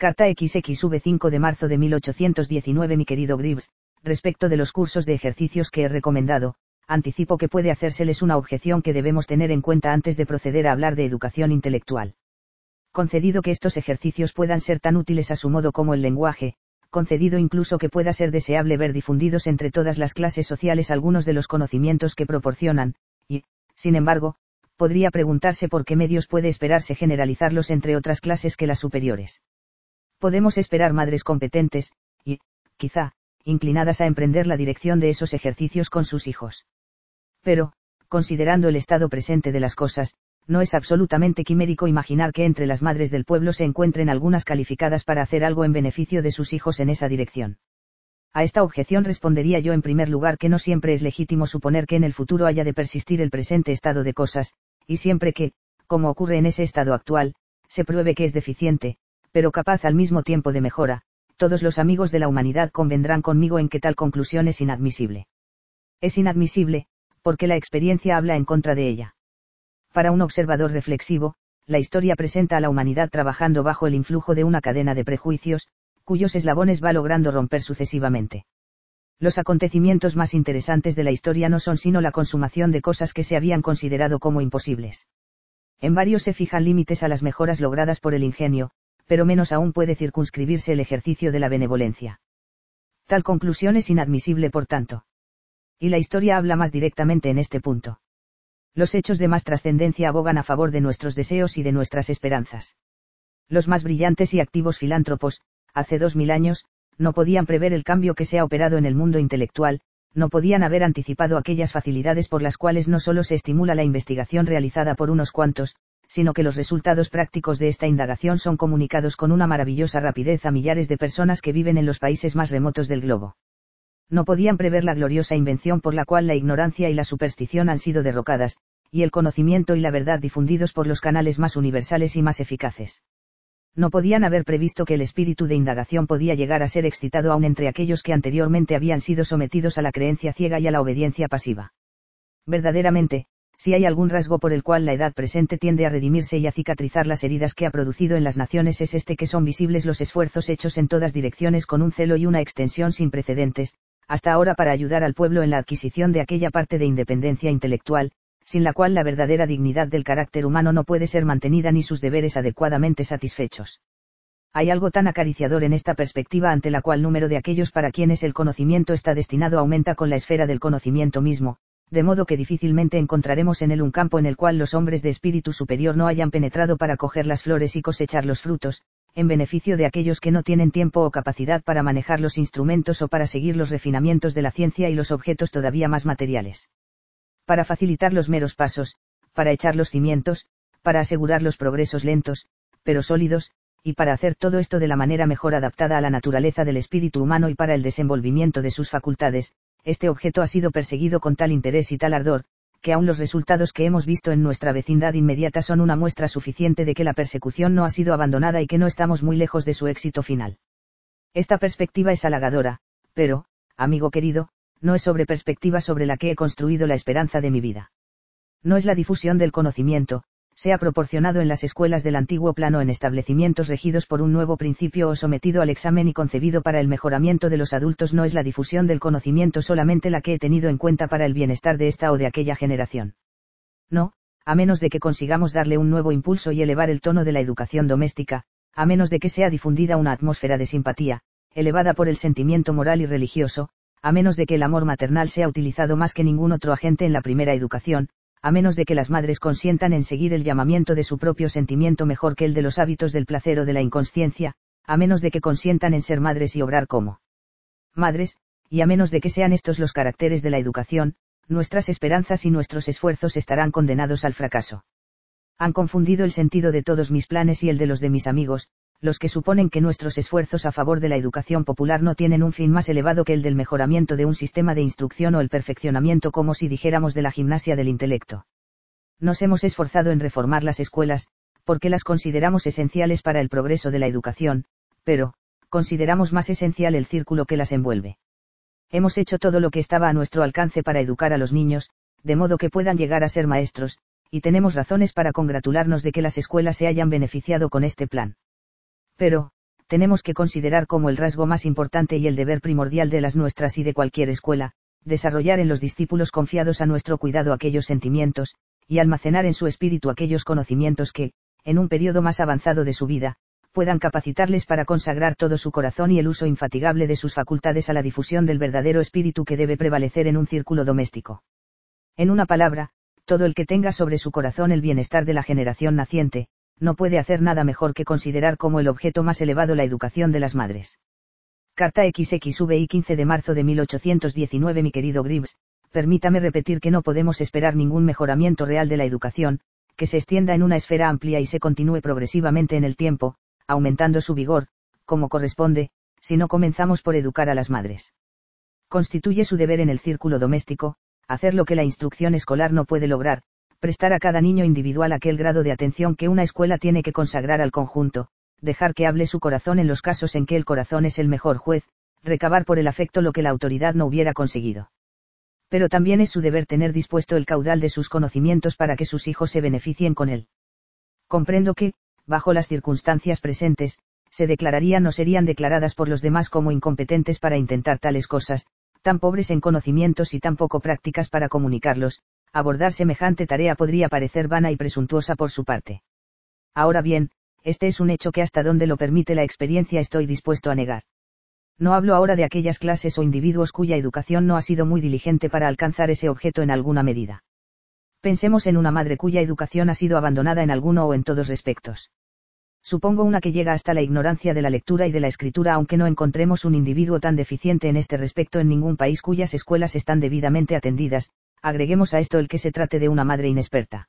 Carta XXV 5 de marzo de 1819 Mi querido Gribbs, respecto de los cursos de ejercicios que he recomendado, anticipo que puede hacérseles una objeción que debemos tener en cuenta antes de proceder a hablar de educación intelectual. Concedido que estos ejercicios puedan ser tan útiles a su modo como el lenguaje, concedido incluso que pueda ser deseable ver difundidos entre todas las clases sociales algunos de los conocimientos que proporcionan, y, sin embargo, podría preguntarse por qué medios puede esperarse generalizarlos entre otras clases que las superiores. Podemos esperar madres competentes, y, quizá, inclinadas a emprender la dirección de esos ejercicios con sus hijos. Pero, considerando el estado presente de las cosas, no es absolutamente quimérico imaginar que entre las madres del pueblo se encuentren algunas calificadas para hacer algo en beneficio de sus hijos en esa dirección. A esta objeción respondería yo en primer lugar que no siempre es legítimo suponer que en el futuro haya de persistir el presente estado de cosas, y siempre que, como ocurre en ese estado actual, se pruebe que es deficiente, pero capaz al mismo tiempo de mejora, todos los amigos de la humanidad convendrán conmigo en que tal conclusión es inadmisible. Es inadmisible, porque la experiencia habla en contra de ella. Para un observador reflexivo, la historia presenta a la humanidad trabajando bajo el influjo de una cadena de prejuicios, cuyos eslabones va logrando romper sucesivamente. Los acontecimientos más interesantes de la historia no son sino la consumación de cosas que se habían considerado como imposibles. En varios se fijan límites a las mejoras logradas por el ingenio, pero menos aún puede circunscribirse el ejercicio de la benevolencia. Tal conclusión es inadmisible por tanto. Y la historia habla más directamente en este punto. Los hechos de más trascendencia abogan a favor de nuestros deseos y de nuestras esperanzas. Los más brillantes y activos filántropos, hace dos mil años, no podían prever el cambio que se ha operado en el mundo intelectual, no podían haber anticipado aquellas facilidades por las cuales no solo se estimula la investigación realizada por unos cuantos, sino que los resultados prácticos de esta indagación son comunicados con una maravillosa rapidez a millares de personas que viven en los países más remotos del globo no podían prever la gloriosa invención por la cual la ignorancia y la superstición han sido derrocadas, y el conocimiento y la verdad difundidos por los canales más universales y más eficaces. No podían haber previsto que el espíritu de indagación podía llegar a ser excitado aún entre aquellos que anteriormente habían sido sometidos a la creencia ciega y a la obediencia pasiva. Verdaderamente, si hay algún rasgo por el cual la edad presente tiende a redimirse y a cicatrizar las heridas que ha producido en las naciones es este que son visibles los esfuerzos hechos en todas direcciones con un celo y una extensión sin precedentes, hasta ahora para ayudar al pueblo en la adquisición de aquella parte de independencia intelectual, sin la cual la verdadera dignidad del carácter humano no puede ser mantenida ni sus deberes adecuadamente satisfechos. Hay algo tan acariciador en esta perspectiva ante la cual número de aquellos para quienes el conocimiento está destinado aumenta con la esfera del conocimiento mismo, de modo que difícilmente encontraremos en él un campo en el cual los hombres de espíritu superior no hayan penetrado para coger las flores y cosechar los frutos, en beneficio de aquellos que no tienen tiempo o capacidad para manejar los instrumentos o para seguir los refinamientos de la ciencia y los objetos todavía más materiales. Para facilitar los meros pasos, para echar los cimientos, para asegurar los progresos lentos, pero sólidos, y para hacer todo esto de la manera mejor adaptada a la naturaleza del espíritu humano y para el desenvolvimiento de sus facultades, este objeto ha sido perseguido con tal interés y tal ardor, que aún los resultados que hemos visto en nuestra vecindad inmediata son una muestra suficiente de que la persecución no ha sido abandonada y que no estamos muy lejos de su éxito final. Esta perspectiva es halagadora, pero, amigo querido, no es sobre perspectiva sobre la que he construido la esperanza de mi vida. No es la difusión del conocimiento, se ha proporcionado en las escuelas del antiguo plano en establecimientos regidos por un nuevo principio o sometido al examen y concebido para el mejoramiento de los adultos no es la difusión del conocimiento solamente la que he tenido en cuenta para el bienestar de esta o de aquella generación. No, a menos de que consigamos darle un nuevo impulso y elevar el tono de la educación doméstica, a menos de que sea difundida una atmósfera de simpatía, elevada por el sentimiento moral y religioso, a menos de que el amor maternal sea utilizado más que ningún otro agente en la primera educación, a menos de que las madres consientan en seguir el llamamiento de su propio sentimiento mejor que el de los hábitos del placer o de la inconsciencia, a menos de que consientan en ser madres y obrar como madres, y a menos de que sean estos los caracteres de la educación, nuestras esperanzas y nuestros esfuerzos estarán condenados al fracaso. Han confundido el sentido de todos mis planes y el de los de mis amigos, los que suponen que nuestros esfuerzos a favor de la educación popular no tienen un fin más elevado que el del mejoramiento de un sistema de instrucción o el perfeccionamiento como si dijéramos de la gimnasia del intelecto. Nos hemos esforzado en reformar las escuelas, porque las consideramos esenciales para el progreso de la educación, pero, consideramos más esencial el círculo que las envuelve. Hemos hecho todo lo que estaba a nuestro alcance para educar a los niños, de modo que puedan llegar a ser maestros, y tenemos razones para congratularnos de que las escuelas se hayan beneficiado con este plan. Pero, tenemos que considerar como el rasgo más importante y el deber primordial de las nuestras y de cualquier escuela, desarrollar en los discípulos confiados a nuestro cuidado aquellos sentimientos, y almacenar en su espíritu aquellos conocimientos que, en un periodo más avanzado de su vida, puedan capacitarles para consagrar todo su corazón y el uso infatigable de sus facultades a la difusión del verdadero espíritu que debe prevalecer en un círculo doméstico. En una palabra, todo el que tenga sobre su corazón el bienestar de la generación naciente, no puede hacer nada mejor que considerar como el objeto más elevado la educación de las madres. Carta XXVI 15 de marzo de 1819 Mi querido Gribbs, permítame repetir que no podemos esperar ningún mejoramiento real de la educación, que se extienda en una esfera amplia y se continúe progresivamente en el tiempo, aumentando su vigor, como corresponde, si no comenzamos por educar a las madres. Constituye su deber en el círculo doméstico, hacer lo que la instrucción escolar no puede lograr, prestar a cada niño individual aquel grado de atención que una escuela tiene que consagrar al conjunto, dejar que hable su corazón en los casos en que el corazón es el mejor juez, recabar por el afecto lo que la autoridad no hubiera conseguido. Pero también es su deber tener dispuesto el caudal de sus conocimientos para que sus hijos se beneficien con él. Comprendo que, bajo las circunstancias presentes, se declararían o serían declaradas por los demás como incompetentes para intentar tales cosas, tan pobres en conocimientos y tan poco prácticas para comunicarlos, abordar semejante tarea podría parecer vana y presuntuosa por su parte. Ahora bien, este es un hecho que hasta donde lo permite la experiencia estoy dispuesto a negar. No hablo ahora de aquellas clases o individuos cuya educación no ha sido muy diligente para alcanzar ese objeto en alguna medida. Pensemos en una madre cuya educación ha sido abandonada en alguno o en todos respectos. Supongo una que llega hasta la ignorancia de la lectura y de la escritura aunque no encontremos un individuo tan deficiente en este respecto en ningún país cuyas escuelas están debidamente atendidas, agreguemos a esto el que se trate de una madre inexperta.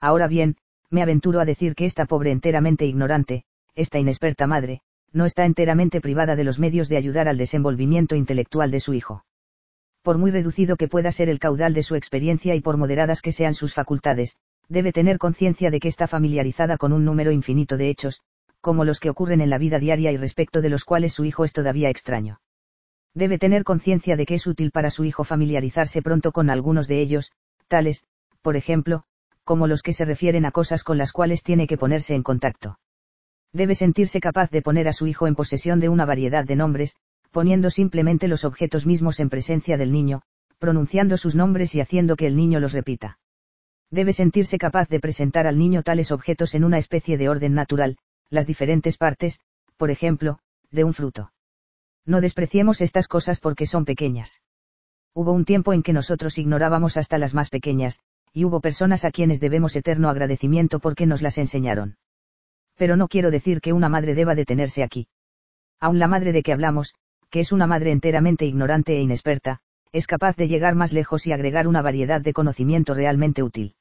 Ahora bien, me aventuro a decir que esta pobre enteramente ignorante, esta inexperta madre, no está enteramente privada de los medios de ayudar al desenvolvimiento intelectual de su hijo. Por muy reducido que pueda ser el caudal de su experiencia y por moderadas que sean sus facultades, debe tener conciencia de que está familiarizada con un número infinito de hechos, como los que ocurren en la vida diaria y respecto de los cuales su hijo es todavía extraño. Debe tener conciencia de que es útil para su hijo familiarizarse pronto con algunos de ellos, tales, por ejemplo, como los que se refieren a cosas con las cuales tiene que ponerse en contacto. Debe sentirse capaz de poner a su hijo en posesión de una variedad de nombres, poniendo simplemente los objetos mismos en presencia del niño, pronunciando sus nombres y haciendo que el niño los repita. Debe sentirse capaz de presentar al niño tales objetos en una especie de orden natural, las diferentes partes, por ejemplo, de un fruto. No despreciemos estas cosas porque son pequeñas. Hubo un tiempo en que nosotros ignorábamos hasta las más pequeñas, y hubo personas a quienes debemos eterno agradecimiento porque nos las enseñaron. Pero no quiero decir que una madre deba detenerse aquí. Aun la madre de que hablamos, que es una madre enteramente ignorante e inexperta, es capaz de llegar más lejos y agregar una variedad de conocimiento realmente útil.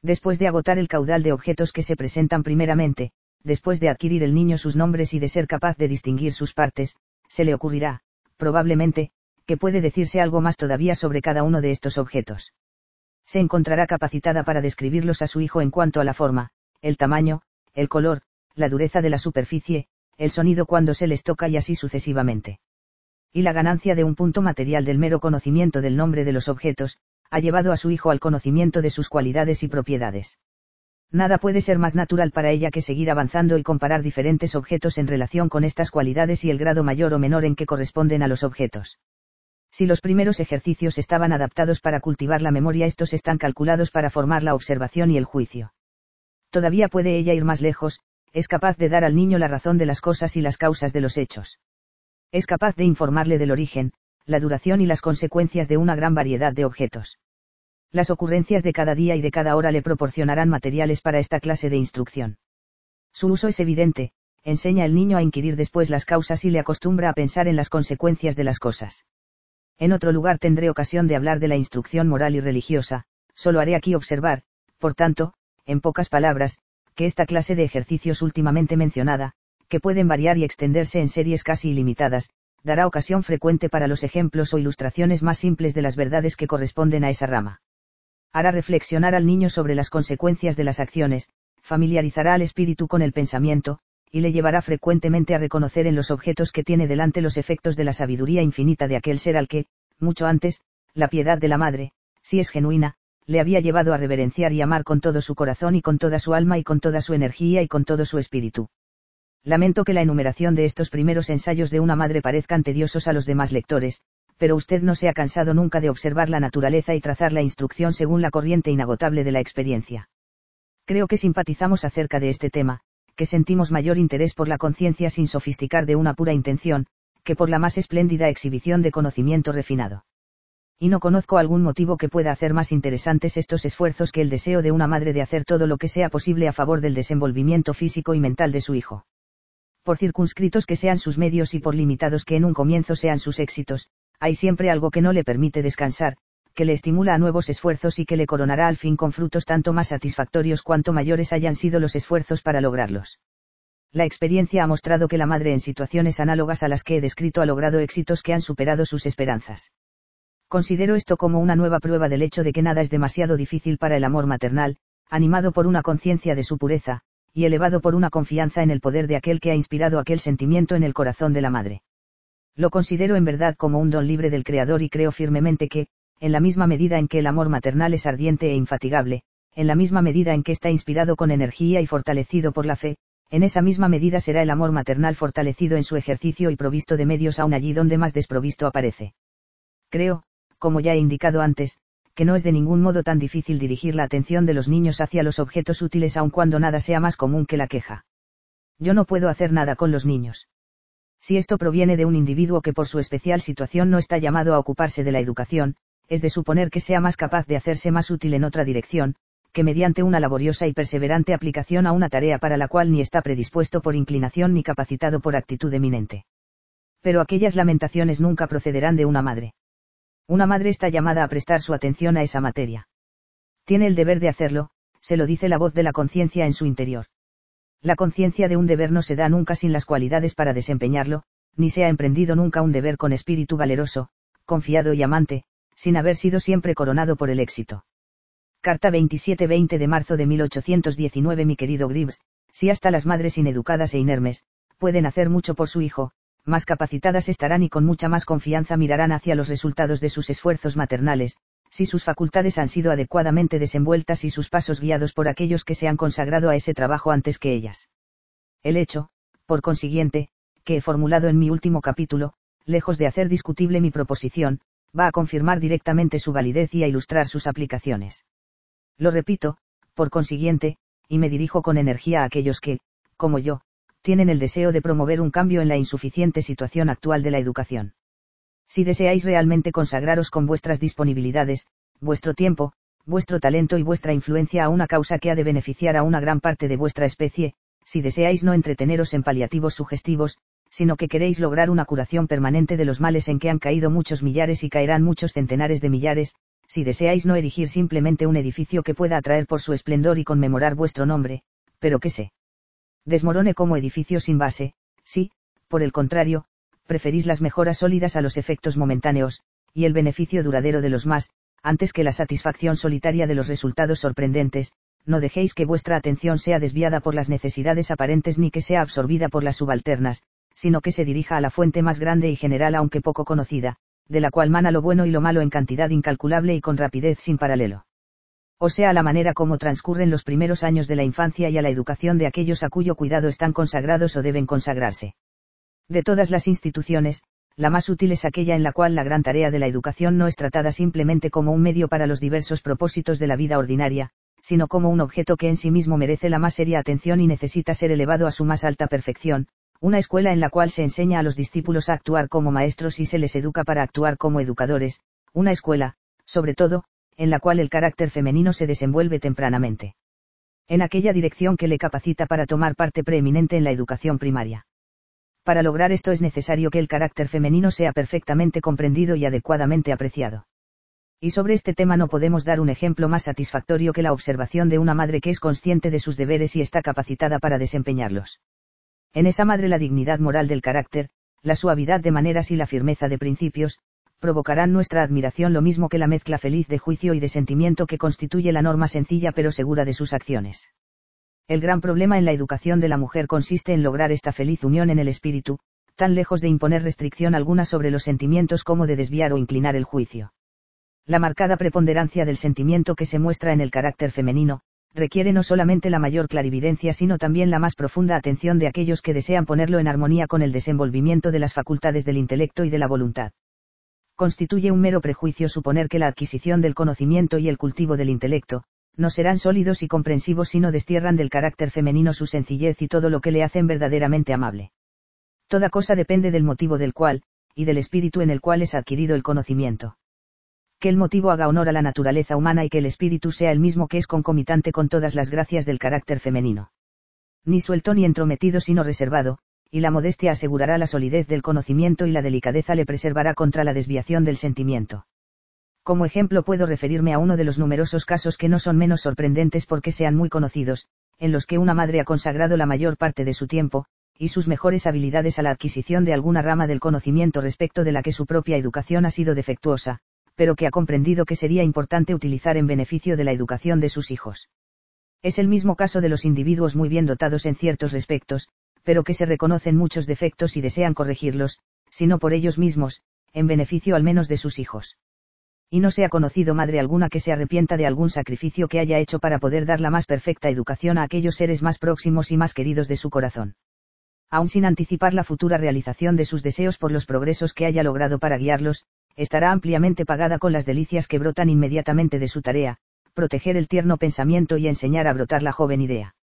Después de agotar el caudal de objetos que se presentan primeramente, después de adquirir el niño sus nombres y de ser capaz de distinguir sus partes, se le ocurrirá, probablemente, que puede decirse algo más todavía sobre cada uno de estos objetos. Se encontrará capacitada para describirlos a su hijo en cuanto a la forma, el tamaño, el color, la dureza de la superficie, el sonido cuando se les toca y así sucesivamente. Y la ganancia de un punto material del mero conocimiento del nombre de los objetos, ha llevado a su hijo al conocimiento de sus cualidades y propiedades. Nada puede ser más natural para ella que seguir avanzando y comparar diferentes objetos en relación con estas cualidades y el grado mayor o menor en que corresponden a los objetos. Si los primeros ejercicios estaban adaptados para cultivar la memoria, estos están calculados para formar la observación y el juicio. Todavía puede ella ir más lejos, es capaz de dar al niño la razón de las cosas y las causas de los hechos. Es capaz de informarle del origen, la duración y las consecuencias de una gran variedad de objetos. Las ocurrencias de cada día y de cada hora le proporcionarán materiales para esta clase de instrucción. Su uso es evidente, enseña al niño a inquirir después las causas y le acostumbra a pensar en las consecuencias de las cosas. En otro lugar tendré ocasión de hablar de la instrucción moral y religiosa, solo haré aquí observar, por tanto, en pocas palabras, que esta clase de ejercicios últimamente mencionada, que pueden variar y extenderse en series casi ilimitadas, dará ocasión frecuente para los ejemplos o ilustraciones más simples de las verdades que corresponden a esa rama hará reflexionar al niño sobre las consecuencias de las acciones, familiarizará al espíritu con el pensamiento, y le llevará frecuentemente a reconocer en los objetos que tiene delante los efectos de la sabiduría infinita de aquel ser al que, mucho antes, la piedad de la madre, si es genuina, le había llevado a reverenciar y amar con todo su corazón y con toda su alma y con toda su energía y con todo su espíritu. Lamento que la enumeración de estos primeros ensayos de una madre parezcan tediosos a los demás lectores, pero usted no se ha cansado nunca de observar la naturaleza y trazar la instrucción según la corriente inagotable de la experiencia. Creo que simpatizamos acerca de este tema, que sentimos mayor interés por la conciencia sin sofisticar de una pura intención, que por la más espléndida exhibición de conocimiento refinado. Y no conozco algún motivo que pueda hacer más interesantes estos esfuerzos que el deseo de una madre de hacer todo lo que sea posible a favor del desenvolvimiento físico y mental de su hijo por circunscritos que sean sus medios y por limitados que en un comienzo sean sus éxitos, hay siempre algo que no le permite descansar, que le estimula a nuevos esfuerzos y que le coronará al fin con frutos tanto más satisfactorios cuanto mayores hayan sido los esfuerzos para lograrlos. La experiencia ha mostrado que la madre en situaciones análogas a las que he descrito ha logrado éxitos que han superado sus esperanzas. Considero esto como una nueva prueba del hecho de que nada es demasiado difícil para el amor maternal, animado por una conciencia de su pureza, y elevado por una confianza en el poder de aquel que ha inspirado aquel sentimiento en el corazón de la madre. Lo considero en verdad como un don libre del Creador y creo firmemente que, en la misma medida en que el amor maternal es ardiente e infatigable, en la misma medida en que está inspirado con energía y fortalecido por la fe, en esa misma medida será el amor maternal fortalecido en su ejercicio y provisto de medios aún allí donde más desprovisto aparece. Creo, como ya he indicado antes, que no es de ningún modo tan difícil dirigir la atención de los niños hacia los objetos útiles aun cuando nada sea más común que la queja. Yo no puedo hacer nada con los niños. Si esto proviene de un individuo que por su especial situación no está llamado a ocuparse de la educación, es de suponer que sea más capaz de hacerse más útil en otra dirección, que mediante una laboriosa y perseverante aplicación a una tarea para la cual ni está predispuesto por inclinación ni capacitado por actitud eminente. Pero aquellas lamentaciones nunca procederán de una madre. Una madre está llamada a prestar su atención a esa materia. Tiene el deber de hacerlo, se lo dice la voz de la conciencia en su interior. La conciencia de un deber no se da nunca sin las cualidades para desempeñarlo, ni se ha emprendido nunca un deber con espíritu valeroso, confiado y amante, sin haber sido siempre coronado por el éxito. Carta 27-20 de marzo de 1819 Mi querido Gribbs, si hasta las madres ineducadas e inermes, pueden hacer mucho por su hijo, más capacitadas estarán y con mucha más confianza mirarán hacia los resultados de sus esfuerzos maternales, si sus facultades han sido adecuadamente desenvueltas y sus pasos guiados por aquellos que se han consagrado a ese trabajo antes que ellas. El hecho, por consiguiente, que he formulado en mi último capítulo, lejos de hacer discutible mi proposición, va a confirmar directamente su validez y a ilustrar sus aplicaciones. Lo repito, por consiguiente, y me dirijo con energía a aquellos que, como yo, tienen el deseo de promover un cambio en la insuficiente situación actual de la educación. Si deseáis realmente consagraros con vuestras disponibilidades, vuestro tiempo, vuestro talento y vuestra influencia a una causa que ha de beneficiar a una gran parte de vuestra especie, si deseáis no entreteneros en paliativos sugestivos, sino que queréis lograr una curación permanente de los males en que han caído muchos millares y caerán muchos centenares de millares, si deseáis no erigir simplemente un edificio que pueda atraer por su esplendor y conmemorar vuestro nombre, pero que sé desmorone como edificio sin base, si, por el contrario, preferís las mejoras sólidas a los efectos momentáneos, y el beneficio duradero de los más, antes que la satisfacción solitaria de los resultados sorprendentes, no dejéis que vuestra atención sea desviada por las necesidades aparentes ni que sea absorbida por las subalternas, sino que se dirija a la fuente más grande y general aunque poco conocida, de la cual mana lo bueno y lo malo en cantidad incalculable y con rapidez sin paralelo o sea a la manera como transcurren los primeros años de la infancia y a la educación de aquellos a cuyo cuidado están consagrados o deben consagrarse. De todas las instituciones, la más útil es aquella en la cual la gran tarea de la educación no es tratada simplemente como un medio para los diversos propósitos de la vida ordinaria, sino como un objeto que en sí mismo merece la más seria atención y necesita ser elevado a su más alta perfección, una escuela en la cual se enseña a los discípulos a actuar como maestros y se les educa para actuar como educadores, una escuela, sobre todo, en la cual el carácter femenino se desenvuelve tempranamente. En aquella dirección que le capacita para tomar parte preeminente en la educación primaria. Para lograr esto es necesario que el carácter femenino sea perfectamente comprendido y adecuadamente apreciado. Y sobre este tema no podemos dar un ejemplo más satisfactorio que la observación de una madre que es consciente de sus deberes y está capacitada para desempeñarlos. En esa madre la dignidad moral del carácter, la suavidad de maneras y la firmeza de principios, provocarán nuestra admiración lo mismo que la mezcla feliz de juicio y de sentimiento que constituye la norma sencilla pero segura de sus acciones. El gran problema en la educación de la mujer consiste en lograr esta feliz unión en el espíritu, tan lejos de imponer restricción alguna sobre los sentimientos como de desviar o inclinar el juicio. La marcada preponderancia del sentimiento que se muestra en el carácter femenino, requiere no solamente la mayor clarividencia sino también la más profunda atención de aquellos que desean ponerlo en armonía con el desenvolvimiento de las facultades del intelecto y de la voluntad. Constituye un mero prejuicio suponer que la adquisición del conocimiento y el cultivo del intelecto, no serán sólidos y comprensivos sino destierran del carácter femenino su sencillez y todo lo que le hacen verdaderamente amable. Toda cosa depende del motivo del cual, y del espíritu en el cual es adquirido el conocimiento que el motivo haga honor a la naturaleza humana y que el espíritu sea el mismo que es concomitante con todas las gracias del carácter femenino. Ni suelto ni entrometido sino reservado, y la modestia asegurará la solidez del conocimiento y la delicadeza le preservará contra la desviación del sentimiento. Como ejemplo puedo referirme a uno de los numerosos casos que no son menos sorprendentes porque sean muy conocidos, en los que una madre ha consagrado la mayor parte de su tiempo, y sus mejores habilidades a la adquisición de alguna rama del conocimiento respecto de la que su propia educación ha sido defectuosa, pero que ha comprendido que sería importante utilizar en beneficio de la educación de sus hijos. Es el mismo caso de los individuos muy bien dotados en ciertos respectos, pero que se reconocen muchos defectos y desean corregirlos, si no por ellos mismos, en beneficio al menos de sus hijos. Y no se ha conocido madre alguna que se arrepienta de algún sacrificio que haya hecho para poder dar la más perfecta educación a aquellos seres más próximos y más queridos de su corazón. Aun sin anticipar la futura realización de sus deseos por los progresos que haya logrado para guiarlos, estará ampliamente pagada con las delicias que brotan inmediatamente de su tarea, proteger el tierno pensamiento y enseñar a brotar la joven idea.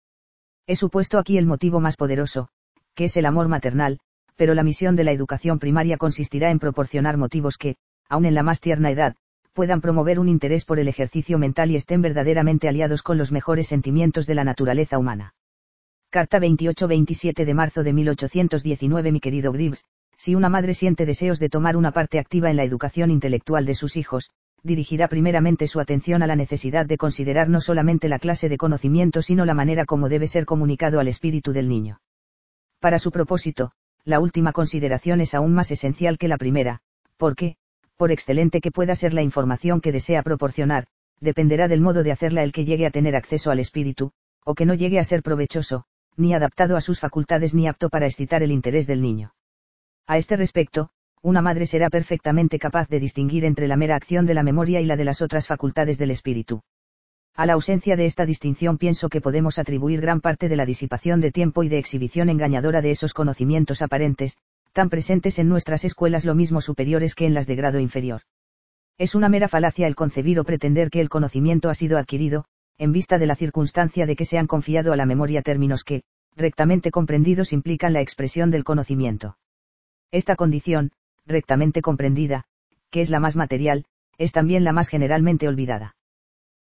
He supuesto aquí el motivo más poderoso, que es el amor maternal, pero la misión de la educación primaria consistirá en proporcionar motivos que, aun en la más tierna edad, puedan promover un interés por el ejercicio mental y estén verdaderamente aliados con los mejores sentimientos de la naturaleza humana. Carta 28-27 de marzo de 1819 Mi querido Gribbs, si una madre siente deseos de tomar una parte activa en la educación intelectual de sus hijos, dirigirá primeramente su atención a la necesidad de considerar no solamente la clase de conocimiento sino la manera como debe ser comunicado al espíritu del niño. Para su propósito, la última consideración es aún más esencial que la primera, porque, por excelente que pueda ser la información que desea proporcionar, dependerá del modo de hacerla el que llegue a tener acceso al espíritu, o que no llegue a ser provechoso, ni adaptado a sus facultades ni apto para excitar el interés del niño. A este respecto, una madre será perfectamente capaz de distinguir entre la mera acción de la memoria y la de las otras facultades del espíritu. A la ausencia de esta distinción pienso que podemos atribuir gran parte de la disipación de tiempo y de exhibición engañadora de esos conocimientos aparentes, tan presentes en nuestras escuelas lo mismo superiores que en las de grado inferior. Es una mera falacia el concebir o pretender que el conocimiento ha sido adquirido, en vista de la circunstancia de que se han confiado a la memoria términos que, rectamente comprendidos, implican la expresión del conocimiento. Esta condición, rectamente comprendida, que es la más material, es también la más generalmente olvidada.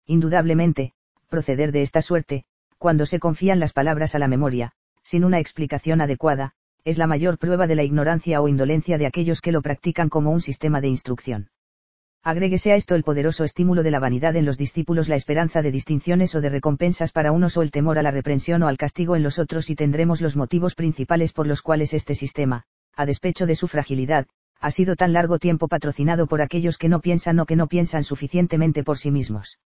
Indudablemente, proceder de esta suerte, cuando se confían las palabras a la memoria, sin una explicación adecuada, es la mayor prueba de la ignorancia o indolencia de aquellos que lo practican como un sistema de instrucción. Agréguese a esto el poderoso estímulo de la vanidad en los discípulos, la esperanza de distinciones o de recompensas para unos o el temor a la reprensión o al castigo en los otros y tendremos los motivos principales por los cuales este sistema, a despecho de su fragilidad, ha sido tan largo tiempo patrocinado por aquellos que no piensan o que no piensan suficientemente por sí mismos.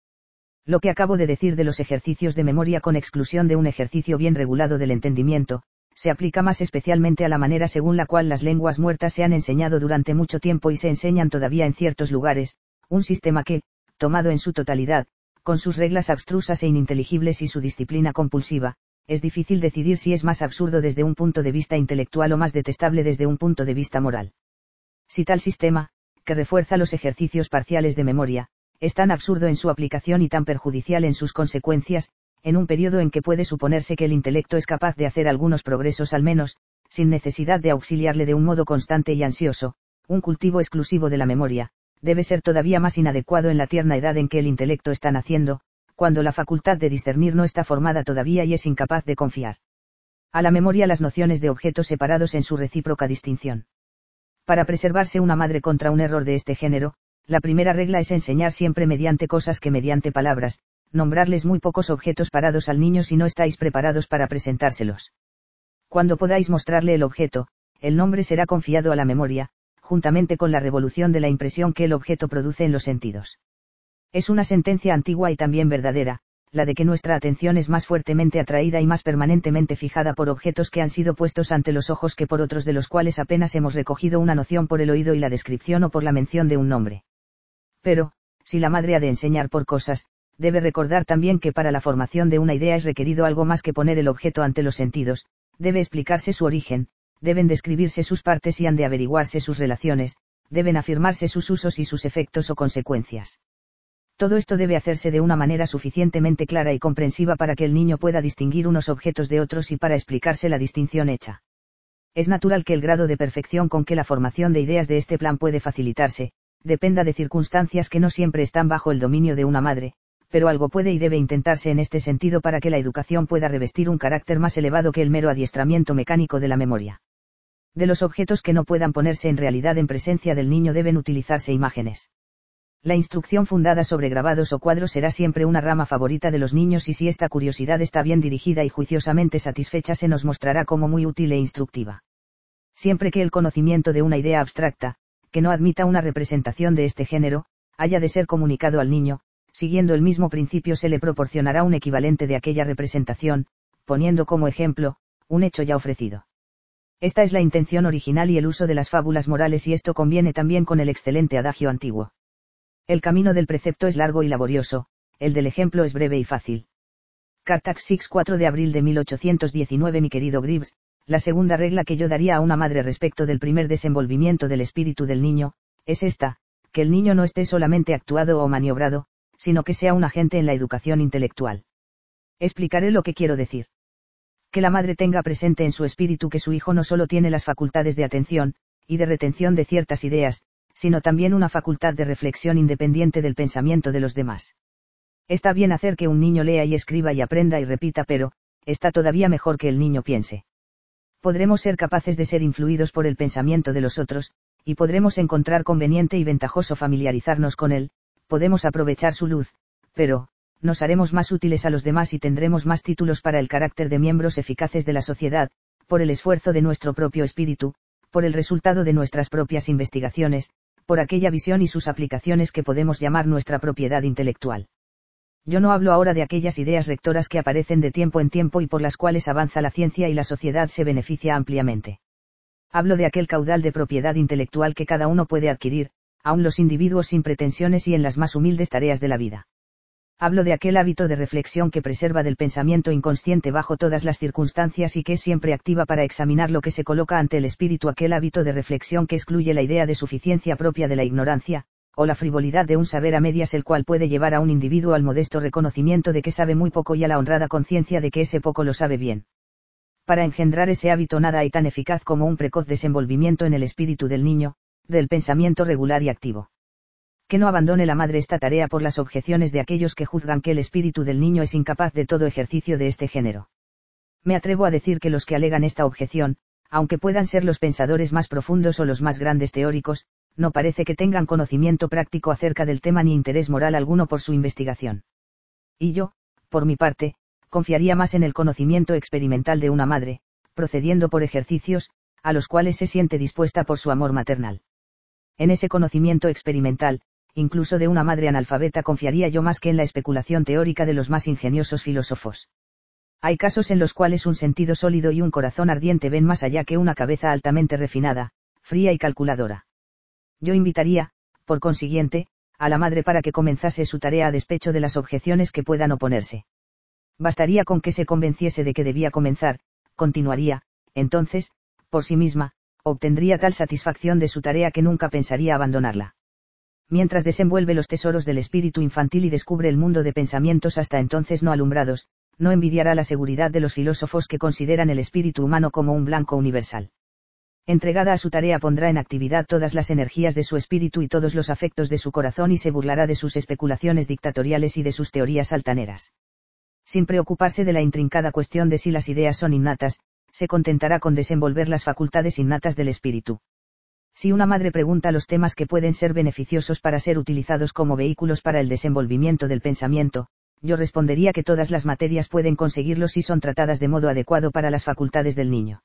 Lo que acabo de decir de los ejercicios de memoria con exclusión de un ejercicio bien regulado del entendimiento, se aplica más especialmente a la manera según la cual las lenguas muertas se han enseñado durante mucho tiempo y se enseñan todavía en ciertos lugares, un sistema que, tomado en su totalidad, con sus reglas abstrusas e ininteligibles y su disciplina compulsiva, es difícil decidir si es más absurdo desde un punto de vista intelectual o más detestable desde un punto de vista moral. Si tal sistema, que refuerza los ejercicios parciales de memoria, es tan absurdo en su aplicación y tan perjudicial en sus consecuencias, en un periodo en que puede suponerse que el intelecto es capaz de hacer algunos progresos al menos, sin necesidad de auxiliarle de un modo constante y ansioso, un cultivo exclusivo de la memoria, debe ser todavía más inadecuado en la tierna edad en que el intelecto está naciendo, cuando la facultad de discernir no está formada todavía y es incapaz de confiar. A la memoria las nociones de objetos separados en su recíproca distinción. Para preservarse una madre contra un error de este género, la primera regla es enseñar siempre mediante cosas que mediante palabras, nombrarles muy pocos objetos parados al niño si no estáis preparados para presentárselos. Cuando podáis mostrarle el objeto, el nombre será confiado a la memoria, juntamente con la revolución de la impresión que el objeto produce en los sentidos. Es una sentencia antigua y también verdadera, la de que nuestra atención es más fuertemente atraída y más permanentemente fijada por objetos que han sido puestos ante los ojos que por otros de los cuales apenas hemos recogido una noción por el oído y la descripción o por la mención de un nombre. Pero, si la madre ha de enseñar por cosas, Debe recordar también que para la formación de una idea es requerido algo más que poner el objeto ante los sentidos, debe explicarse su origen, deben describirse sus partes y han de averiguarse sus relaciones, deben afirmarse sus usos y sus efectos o consecuencias. Todo esto debe hacerse de una manera suficientemente clara y comprensiva para que el niño pueda distinguir unos objetos de otros y para explicarse la distinción hecha. Es natural que el grado de perfección con que la formación de ideas de este plan puede facilitarse, dependa de circunstancias que no siempre están bajo el dominio de una madre, pero algo puede y debe intentarse en este sentido para que la educación pueda revestir un carácter más elevado que el mero adiestramiento mecánico de la memoria. De los objetos que no puedan ponerse en realidad en presencia del niño deben utilizarse imágenes. La instrucción fundada sobre grabados o cuadros será siempre una rama favorita de los niños y si esta curiosidad está bien dirigida y juiciosamente satisfecha se nos mostrará como muy útil e instructiva. Siempre que el conocimiento de una idea abstracta, que no admita una representación de este género, haya de ser comunicado al niño, siguiendo el mismo principio se le proporcionará un equivalente de aquella representación, poniendo como ejemplo, un hecho ya ofrecido. Esta es la intención original y el uso de las fábulas morales y esto conviene también con el excelente adagio antiguo. El camino del precepto es largo y laborioso, el del ejemplo es breve y fácil. Cartax 6 4 de abril de 1819 Mi querido Gribbs, la segunda regla que yo daría a una madre respecto del primer desenvolvimiento del espíritu del niño, es esta, que el niño no esté solamente actuado o maniobrado, sino que sea un agente en la educación intelectual. Explicaré lo que quiero decir que la madre tenga presente en su espíritu que su hijo no solo tiene las facultades de atención, y de retención de ciertas ideas, sino también una facultad de reflexión independiente del pensamiento de los demás. Está bien hacer que un niño lea y escriba y aprenda y repita, pero, está todavía mejor que el niño piense. Podremos ser capaces de ser influidos por el pensamiento de los otros, y podremos encontrar conveniente y ventajoso familiarizarnos con él, podemos aprovechar su luz, pero, nos haremos más útiles a los demás y tendremos más títulos para el carácter de miembros eficaces de la sociedad, por el esfuerzo de nuestro propio espíritu, por el resultado de nuestras propias investigaciones, por aquella visión y sus aplicaciones que podemos llamar nuestra propiedad intelectual. Yo no hablo ahora de aquellas ideas rectoras que aparecen de tiempo en tiempo y por las cuales avanza la ciencia y la sociedad se beneficia ampliamente. Hablo de aquel caudal de propiedad intelectual que cada uno puede adquirir, aun los individuos sin pretensiones y en las más humildes tareas de la vida. Hablo de aquel hábito de reflexión que preserva del pensamiento inconsciente bajo todas las circunstancias y que es siempre activa para examinar lo que se coloca ante el espíritu, aquel hábito de reflexión que excluye la idea de suficiencia propia de la ignorancia, o la frivolidad de un saber a medias el cual puede llevar a un individuo al modesto reconocimiento de que sabe muy poco y a la honrada conciencia de que ese poco lo sabe bien. Para engendrar ese hábito nada hay tan eficaz como un precoz desenvolvimiento en el espíritu del niño, del pensamiento regular y activo que no abandone la madre esta tarea por las objeciones de aquellos que juzgan que el espíritu del niño es incapaz de todo ejercicio de este género. Me atrevo a decir que los que alegan esta objeción, aunque puedan ser los pensadores más profundos o los más grandes teóricos, no parece que tengan conocimiento práctico acerca del tema ni interés moral alguno por su investigación. Y yo, por mi parte, confiaría más en el conocimiento experimental de una madre, procediendo por ejercicios, a los cuales se siente dispuesta por su amor maternal. En ese conocimiento experimental, incluso de una madre analfabeta confiaría yo más que en la especulación teórica de los más ingeniosos filósofos. Hay casos en los cuales un sentido sólido y un corazón ardiente ven más allá que una cabeza altamente refinada, fría y calculadora. Yo invitaría, por consiguiente, a la madre para que comenzase su tarea a despecho de las objeciones que puedan oponerse. Bastaría con que se convenciese de que debía comenzar, continuaría, entonces, por sí misma, obtendría tal satisfacción de su tarea que nunca pensaría abandonarla mientras desenvuelve los tesoros del espíritu infantil y descubre el mundo de pensamientos hasta entonces no alumbrados, no envidiará la seguridad de los filósofos que consideran el espíritu humano como un blanco universal. Entregada a su tarea pondrá en actividad todas las energías de su espíritu y todos los afectos de su corazón y se burlará de sus especulaciones dictatoriales y de sus teorías altaneras. Sin preocuparse de la intrincada cuestión de si las ideas son innatas, se contentará con desenvolver las facultades innatas del espíritu. Si una madre pregunta los temas que pueden ser beneficiosos para ser utilizados como vehículos para el desenvolvimiento del pensamiento, yo respondería que todas las materias pueden conseguirlo si son tratadas de modo adecuado para las facultades del niño.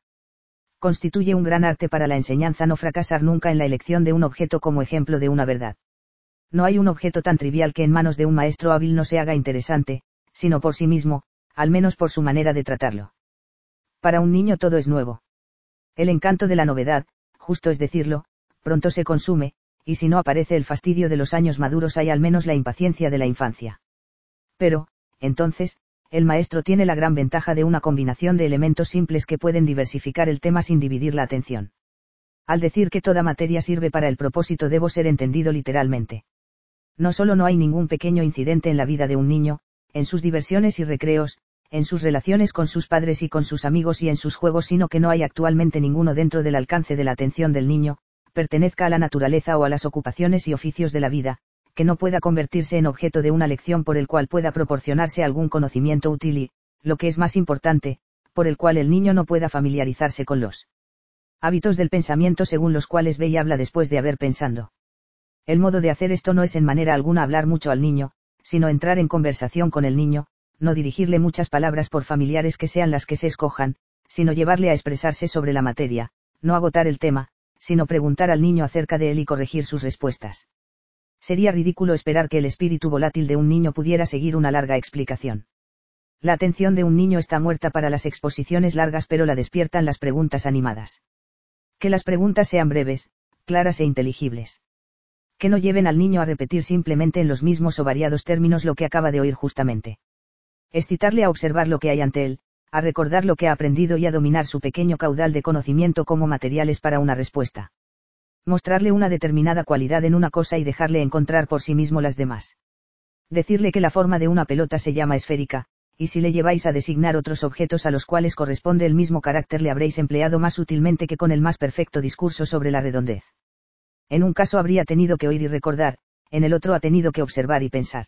Constituye un gran arte para la enseñanza no fracasar nunca en la elección de un objeto como ejemplo de una verdad. No hay un objeto tan trivial que en manos de un maestro hábil no se haga interesante, sino por sí mismo, al menos por su manera de tratarlo. Para un niño todo es nuevo. El encanto de la novedad, justo es decirlo, pronto se consume, y si no aparece el fastidio de los años maduros hay al menos la impaciencia de la infancia. Pero, entonces, el maestro tiene la gran ventaja de una combinación de elementos simples que pueden diversificar el tema sin dividir la atención. Al decir que toda materia sirve para el propósito debo ser entendido literalmente. No solo no hay ningún pequeño incidente en la vida de un niño, en sus diversiones y recreos, en sus relaciones con sus padres y con sus amigos y en sus juegos, sino que no hay actualmente ninguno dentro del alcance de la atención del niño, pertenezca a la naturaleza o a las ocupaciones y oficios de la vida, que no pueda convertirse en objeto de una lección por el cual pueda proporcionarse algún conocimiento útil y, lo que es más importante, por el cual el niño no pueda familiarizarse con los hábitos del pensamiento según los cuales ve y habla después de haber pensando. El modo de hacer esto no es en manera alguna hablar mucho al niño, sino entrar en conversación con el niño, no dirigirle muchas palabras por familiares que sean las que se escojan, sino llevarle a expresarse sobre la materia, no agotar el tema, sino preguntar al niño acerca de él y corregir sus respuestas. Sería ridículo esperar que el espíritu volátil de un niño pudiera seguir una larga explicación. La atención de un niño está muerta para las exposiciones largas pero la despiertan las preguntas animadas. Que las preguntas sean breves, claras e inteligibles. Que no lleven al niño a repetir simplemente en los mismos o variados términos lo que acaba de oír justamente. Excitarle a observar lo que hay ante él, a recordar lo que ha aprendido y a dominar su pequeño caudal de conocimiento como materiales para una respuesta mostrarle una determinada cualidad en una cosa y dejarle encontrar por sí mismo las demás. Decirle que la forma de una pelota se llama esférica, y si le lleváis a designar otros objetos a los cuales corresponde el mismo carácter le habréis empleado más útilmente que con el más perfecto discurso sobre la redondez. En un caso habría tenido que oír y recordar, en el otro ha tenido que observar y pensar.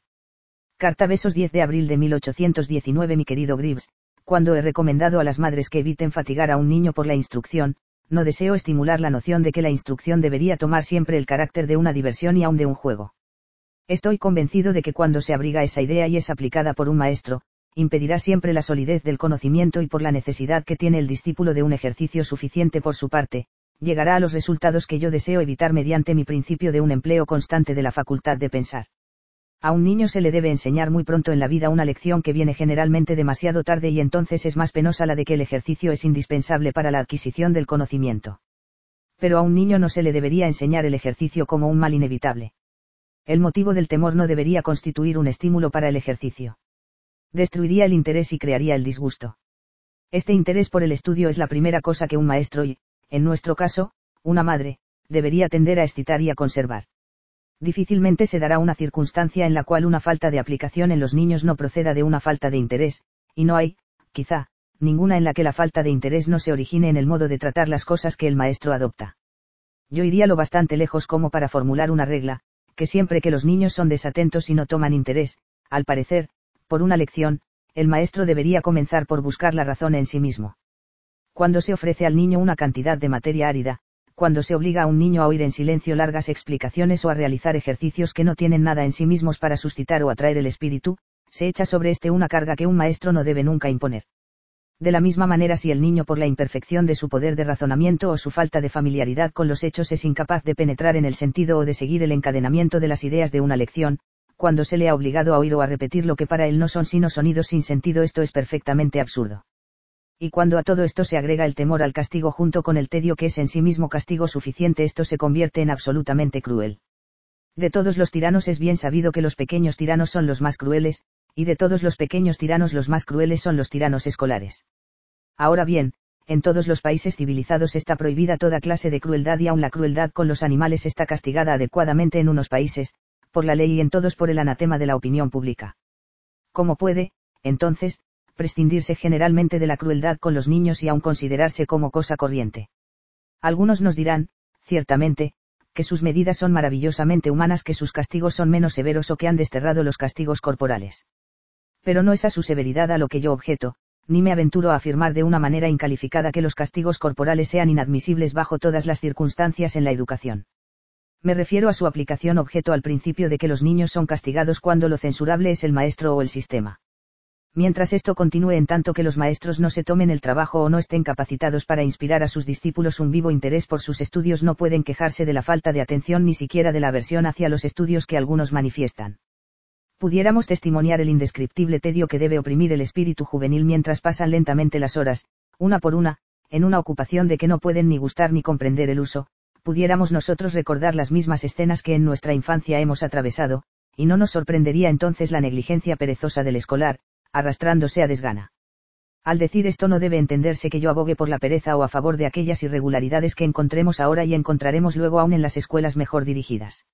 Carta Besos 10 de abril de 1819 Mi querido Gribbs, cuando he recomendado a las madres que eviten fatigar a un niño por la instrucción, no deseo estimular la noción de que la instrucción debería tomar siempre el carácter de una diversión y aun de un juego. Estoy convencido de que cuando se abriga esa idea y es aplicada por un maestro, impedirá siempre la solidez del conocimiento y por la necesidad que tiene el discípulo de un ejercicio suficiente por su parte, llegará a los resultados que yo deseo evitar mediante mi principio de un empleo constante de la facultad de pensar. A un niño se le debe enseñar muy pronto en la vida una lección que viene generalmente demasiado tarde y entonces es más penosa la de que el ejercicio es indispensable para la adquisición del conocimiento. Pero a un niño no se le debería enseñar el ejercicio como un mal inevitable. El motivo del temor no debería constituir un estímulo para el ejercicio. Destruiría el interés y crearía el disgusto. Este interés por el estudio es la primera cosa que un maestro y, en nuestro caso, una madre, debería tender a excitar y a conservar difícilmente se dará una circunstancia en la cual una falta de aplicación en los niños no proceda de una falta de interés, y no hay, quizá, ninguna en la que la falta de interés no se origine en el modo de tratar las cosas que el maestro adopta. Yo iría lo bastante lejos como para formular una regla, que siempre que los niños son desatentos y no toman interés, al parecer, por una lección, el maestro debería comenzar por buscar la razón en sí mismo. Cuando se ofrece al niño una cantidad de materia árida, cuando se obliga a un niño a oír en silencio largas explicaciones o a realizar ejercicios que no tienen nada en sí mismos para suscitar o atraer el espíritu, se echa sobre este una carga que un maestro no debe nunca imponer. De la misma manera si el niño por la imperfección de su poder de razonamiento o su falta de familiaridad con los hechos es incapaz de penetrar en el sentido o de seguir el encadenamiento de las ideas de una lección, cuando se le ha obligado a oír o a repetir lo que para él no son sino sonidos sin sentido esto es perfectamente absurdo y cuando a todo esto se agrega el temor al castigo junto con el tedio que es en sí mismo castigo suficiente, esto se convierte en absolutamente cruel. De todos los tiranos es bien sabido que los pequeños tiranos son los más crueles, y de todos los pequeños tiranos los más crueles son los tiranos escolares. Ahora bien, en todos los países civilizados está prohibida toda clase de crueldad y aun la crueldad con los animales está castigada adecuadamente en unos países, por la ley y en todos por el anatema de la opinión pública. ¿Cómo puede, entonces, prescindirse generalmente de la crueldad con los niños y aún considerarse como cosa corriente. Algunos nos dirán, ciertamente, que sus medidas son maravillosamente humanas, que sus castigos son menos severos o que han desterrado los castigos corporales. Pero no es a su severidad a lo que yo objeto, ni me aventuro a afirmar de una manera incalificada que los castigos corporales sean inadmisibles bajo todas las circunstancias en la educación. Me refiero a su aplicación objeto al principio de que los niños son castigados cuando lo censurable es el maestro o el sistema mientras esto continúe en tanto que los maestros no se tomen el trabajo o no estén capacitados para inspirar a sus discípulos un vivo interés por sus estudios no pueden quejarse de la falta de atención ni siquiera de la aversión hacia los estudios que algunos manifiestan. Pudiéramos testimoniar el indescriptible tedio que debe oprimir el espíritu juvenil mientras pasan lentamente las horas, una por una, en una ocupación de que no pueden ni gustar ni comprender el uso, pudiéramos nosotros recordar las mismas escenas que en nuestra infancia hemos atravesado, y no nos sorprendería entonces la negligencia perezosa del escolar, arrastrándose a desgana. Al decir esto no debe entenderse que yo abogue por la pereza o a favor de aquellas irregularidades que encontremos ahora y encontraremos luego aún en las escuelas mejor dirigidas.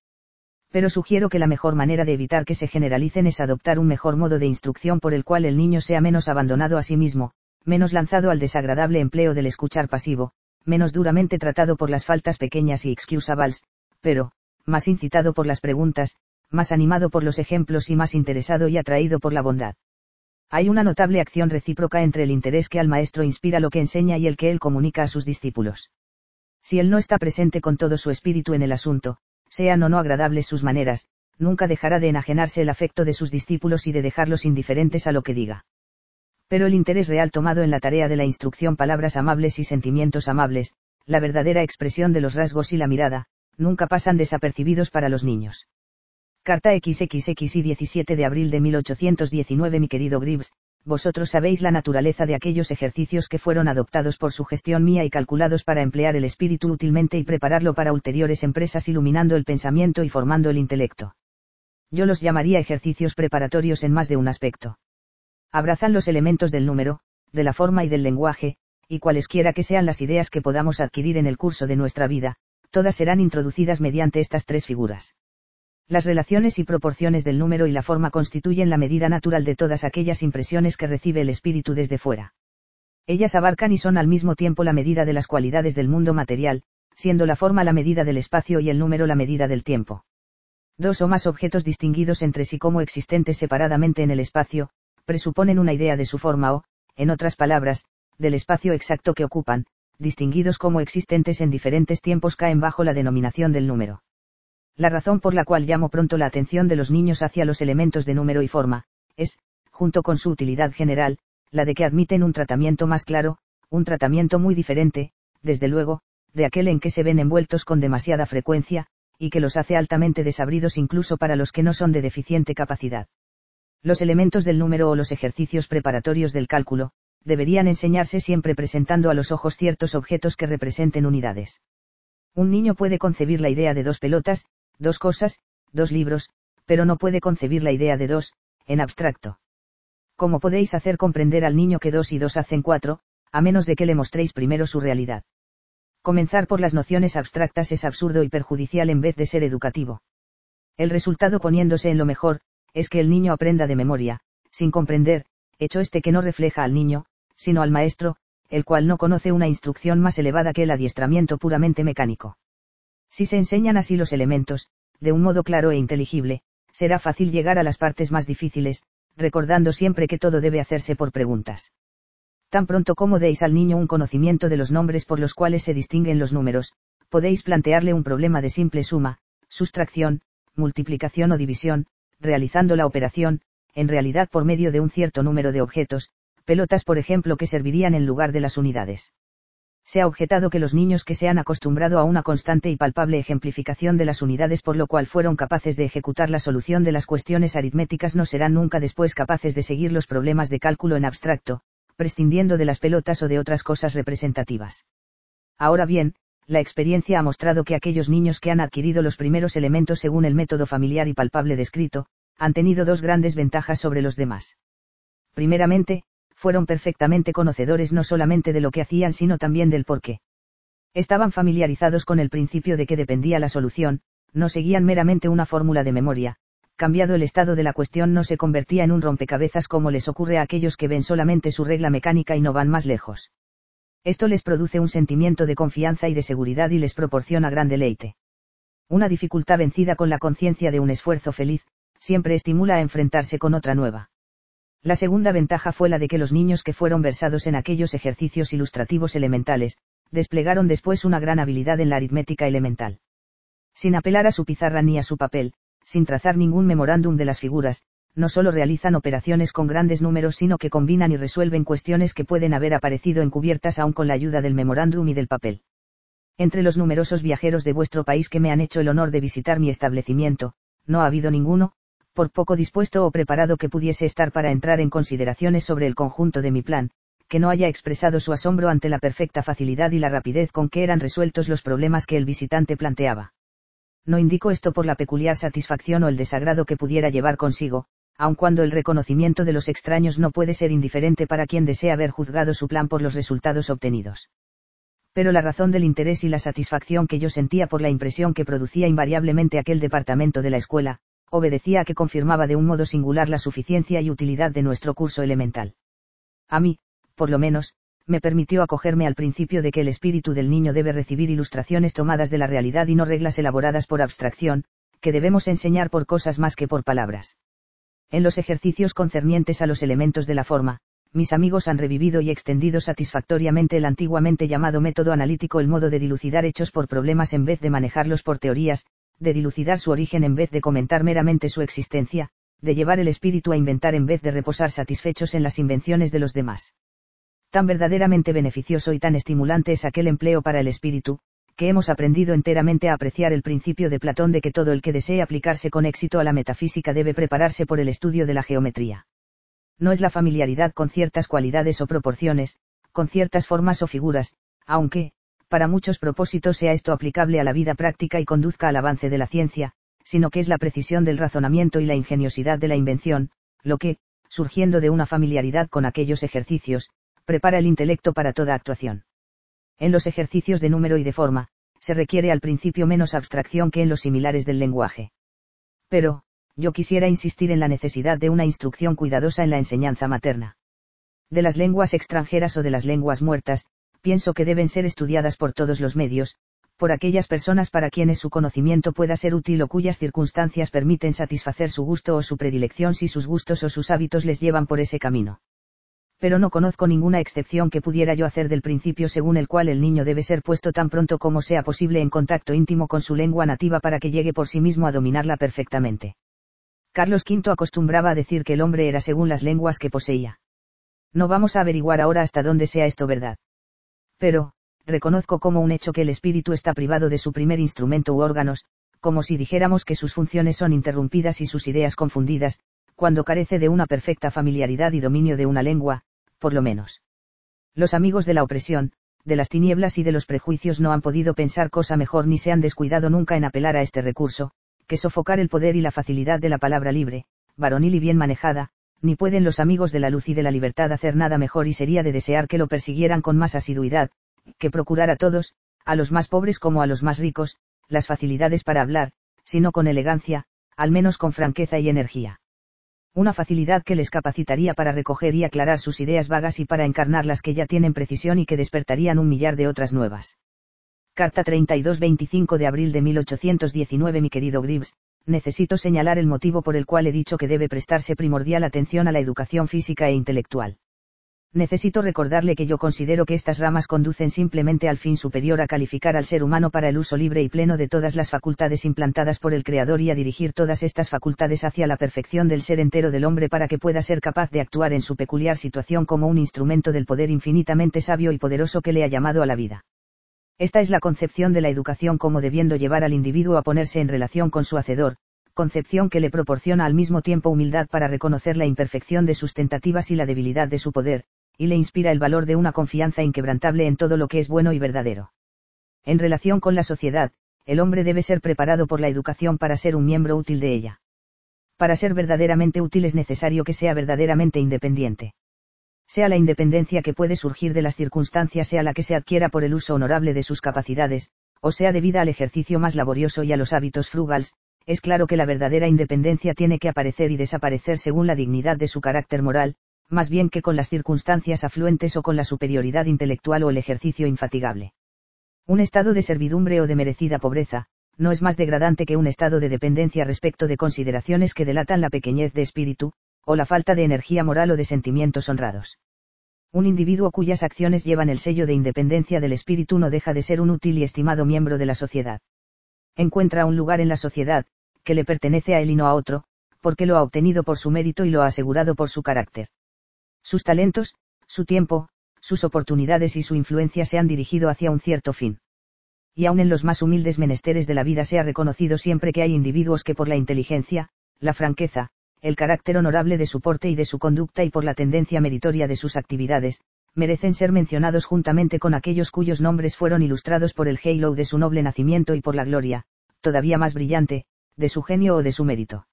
Pero sugiero que la mejor manera de evitar que se generalicen es adoptar un mejor modo de instrucción por el cual el niño sea menos abandonado a sí mismo, menos lanzado al desagradable empleo del escuchar pasivo, menos duramente tratado por las faltas pequeñas y excusables, pero, más incitado por las preguntas, más animado por los ejemplos y más interesado y atraído por la bondad. Hay una notable acción recíproca entre el interés que al maestro inspira lo que enseña y el que él comunica a sus discípulos. Si él no está presente con todo su espíritu en el asunto, sean o no agradables sus maneras, nunca dejará de enajenarse el afecto de sus discípulos y de dejarlos indiferentes a lo que diga. Pero el interés real tomado en la tarea de la instrucción palabras amables y sentimientos amables, la verdadera expresión de los rasgos y la mirada, nunca pasan desapercibidos para los niños. Carta XXX y 17 de abril de 1819 Mi querido Gribbs, vosotros sabéis la naturaleza de aquellos ejercicios que fueron adoptados por su gestión mía y calculados para emplear el espíritu útilmente y prepararlo para ulteriores empresas iluminando el pensamiento y formando el intelecto. Yo los llamaría ejercicios preparatorios en más de un aspecto. Abrazan los elementos del número, de la forma y del lenguaje, y cualesquiera que sean las ideas que podamos adquirir en el curso de nuestra vida, todas serán introducidas mediante estas tres figuras. Las relaciones y proporciones del número y la forma constituyen la medida natural de todas aquellas impresiones que recibe el espíritu desde fuera. Ellas abarcan y son al mismo tiempo la medida de las cualidades del mundo material, siendo la forma la medida del espacio y el número la medida del tiempo. Dos o más objetos distinguidos entre sí como existentes separadamente en el espacio, presuponen una idea de su forma o, en otras palabras, del espacio exacto que ocupan, distinguidos como existentes en diferentes tiempos caen bajo la denominación del número. La razón por la cual llamo pronto la atención de los niños hacia los elementos de número y forma, es, junto con su utilidad general, la de que admiten un tratamiento más claro, un tratamiento muy diferente, desde luego, de aquel en que se ven envueltos con demasiada frecuencia, y que los hace altamente desabridos incluso para los que no son de deficiente capacidad. Los elementos del número o los ejercicios preparatorios del cálculo, deberían enseñarse siempre presentando a los ojos ciertos objetos que representen unidades. Un niño puede concebir la idea de dos pelotas, dos cosas, dos libros, pero no puede concebir la idea de dos, en abstracto. ¿Cómo podéis hacer comprender al niño que dos y dos hacen cuatro, a menos de que le mostréis primero su realidad? Comenzar por las nociones abstractas es absurdo y perjudicial en vez de ser educativo. El resultado poniéndose en lo mejor, es que el niño aprenda de memoria, sin comprender, hecho este que no refleja al niño, sino al maestro, el cual no conoce una instrucción más elevada que el adiestramiento puramente mecánico. Si se enseñan así los elementos, de un modo claro e inteligible, será fácil llegar a las partes más difíciles, recordando siempre que todo debe hacerse por preguntas. Tan pronto como deis al niño un conocimiento de los nombres por los cuales se distinguen los números, podéis plantearle un problema de simple suma, sustracción, multiplicación o división, realizando la operación, en realidad por medio de un cierto número de objetos, pelotas por ejemplo que servirían en lugar de las unidades se ha objetado que los niños que se han acostumbrado a una constante y palpable ejemplificación de las unidades por lo cual fueron capaces de ejecutar la solución de las cuestiones aritméticas no serán nunca después capaces de seguir los problemas de cálculo en abstracto, prescindiendo de las pelotas o de otras cosas representativas. Ahora bien, la experiencia ha mostrado que aquellos niños que han adquirido los primeros elementos según el método familiar y palpable descrito, han tenido dos grandes ventajas sobre los demás. Primeramente, fueron perfectamente conocedores no solamente de lo que hacían sino también del por qué. Estaban familiarizados con el principio de que dependía la solución, no seguían meramente una fórmula de memoria, cambiado el estado de la cuestión no se convertía en un rompecabezas como les ocurre a aquellos que ven solamente su regla mecánica y no van más lejos. Esto les produce un sentimiento de confianza y de seguridad y les proporciona gran deleite. Una dificultad vencida con la conciencia de un esfuerzo feliz, siempre estimula a enfrentarse con otra nueva. La segunda ventaja fue la de que los niños que fueron versados en aquellos ejercicios ilustrativos elementales, desplegaron después una gran habilidad en la aritmética elemental. Sin apelar a su pizarra ni a su papel, sin trazar ningún memorándum de las figuras, no solo realizan operaciones con grandes números sino que combinan y resuelven cuestiones que pueden haber aparecido encubiertas aún con la ayuda del memorándum y del papel. Entre los numerosos viajeros de vuestro país que me han hecho el honor de visitar mi establecimiento, no ha habido ninguno, por poco dispuesto o preparado que pudiese estar para entrar en consideraciones sobre el conjunto de mi plan, que no haya expresado su asombro ante la perfecta facilidad y la rapidez con que eran resueltos los problemas que el visitante planteaba. No indico esto por la peculiar satisfacción o el desagrado que pudiera llevar consigo, aun cuando el reconocimiento de los extraños no puede ser indiferente para quien desea ver juzgado su plan por los resultados obtenidos. Pero la razón del interés y la satisfacción que yo sentía por la impresión que producía invariablemente aquel departamento de la escuela, obedecía a que confirmaba de un modo singular la suficiencia y utilidad de nuestro curso elemental. A mí, por lo menos, me permitió acogerme al principio de que el espíritu del niño debe recibir ilustraciones tomadas de la realidad y no reglas elaboradas por abstracción, que debemos enseñar por cosas más que por palabras. En los ejercicios concernientes a los elementos de la forma, mis amigos han revivido y extendido satisfactoriamente el antiguamente llamado método analítico, el modo de dilucidar hechos por problemas en vez de manejarlos por teorías, de dilucidar su origen en vez de comentar meramente su existencia, de llevar el espíritu a inventar en vez de reposar satisfechos en las invenciones de los demás. Tan verdaderamente beneficioso y tan estimulante es aquel empleo para el espíritu, que hemos aprendido enteramente a apreciar el principio de Platón de que todo el que desee aplicarse con éxito a la metafísica debe prepararse por el estudio de la geometría. No es la familiaridad con ciertas cualidades o proporciones, con ciertas formas o figuras, aunque, para muchos propósitos sea esto aplicable a la vida práctica y conduzca al avance de la ciencia, sino que es la precisión del razonamiento y la ingeniosidad de la invención, lo que, surgiendo de una familiaridad con aquellos ejercicios, prepara el intelecto para toda actuación. En los ejercicios de número y de forma, se requiere al principio menos abstracción que en los similares del lenguaje. Pero, yo quisiera insistir en la necesidad de una instrucción cuidadosa en la enseñanza materna. De las lenguas extranjeras o de las lenguas muertas, pienso que deben ser estudiadas por todos los medios, por aquellas personas para quienes su conocimiento pueda ser útil o cuyas circunstancias permiten satisfacer su gusto o su predilección si sus gustos o sus hábitos les llevan por ese camino pero no conozco ninguna excepción que pudiera yo hacer del principio según el cual el niño debe ser puesto tan pronto como sea posible en contacto íntimo con su lengua nativa para que llegue por sí mismo a dominarla perfectamente. Carlos V acostumbraba a decir que el hombre era según las lenguas que poseía. No vamos a averiguar ahora hasta dónde sea esto verdad. Pero, reconozco como un hecho que el espíritu está privado de su primer instrumento u órganos, como si dijéramos que sus funciones son interrumpidas y sus ideas confundidas, cuando carece de una perfecta familiaridad y dominio de una lengua, por lo menos. Los amigos de la opresión, de las tinieblas y de los prejuicios no han podido pensar cosa mejor ni se han descuidado nunca en apelar a este recurso, que sofocar el poder y la facilidad de la palabra libre, varonil y bien manejada, ni pueden los amigos de la luz y de la libertad hacer nada mejor y sería de desear que lo persiguieran con más asiduidad, que procurar a todos, a los más pobres como a los más ricos, las facilidades para hablar, sino con elegancia, al menos con franqueza y energía una facilidad que les capacitaría para recoger y aclarar sus ideas vagas y para encarnar las que ya tienen precisión y que despertarían un millar de otras nuevas. Carta 32-25 de abril de 1819 Mi querido Gribbs, necesito señalar el motivo por el cual he dicho que debe prestarse primordial atención a la educación física e intelectual necesito recordarle que yo considero que estas ramas conducen simplemente al fin superior a calificar al ser humano para el uso libre y pleno de todas las facultades implantadas por el Creador y a dirigir todas estas facultades hacia la perfección del ser entero del hombre para que pueda ser capaz de actuar en su peculiar situación como un instrumento del poder infinitamente sabio y poderoso que le ha llamado a la vida. Esta es la concepción de la educación como debiendo llevar al individuo a ponerse en relación con su hacedor, concepción que le proporciona al mismo tiempo humildad para reconocer la imperfección de sus tentativas y la debilidad de su poder, y le inspira el valor de una confianza inquebrantable en todo lo que es bueno y verdadero. En relación con la sociedad, el hombre debe ser preparado por la educación para ser un miembro útil de ella. Para ser verdaderamente útil es necesario que sea verdaderamente independiente. Sea la independencia que puede surgir de las circunstancias sea la que se adquiera por el uso honorable de sus capacidades, o sea debida al ejercicio más laborioso y a los hábitos frugales, es claro que la verdadera independencia tiene que aparecer y desaparecer según la dignidad de su carácter moral, más bien que con las circunstancias afluentes o con la superioridad intelectual o el ejercicio infatigable. Un estado de servidumbre o de merecida pobreza, no es más degradante que un estado de dependencia respecto de consideraciones que delatan la pequeñez de espíritu, o la falta de energía moral o de sentimientos honrados. Un individuo cuyas acciones llevan el sello de independencia del espíritu no deja de ser un útil y estimado miembro de la sociedad. Encuentra un lugar en la sociedad, que le pertenece a él y no a otro, porque lo ha obtenido por su mérito y lo ha asegurado por su carácter. Sus talentos, su tiempo, sus oportunidades y su influencia se han dirigido hacia un cierto fin. Y aun en los más humildes menesteres de la vida se ha reconocido siempre que hay individuos que por la inteligencia, la franqueza, el carácter honorable de su porte y de su conducta y por la tendencia meritoria de sus actividades, merecen ser mencionados juntamente con aquellos cuyos nombres fueron ilustrados por el halo de su noble nacimiento y por la gloria, todavía más brillante, de su genio o de su mérito.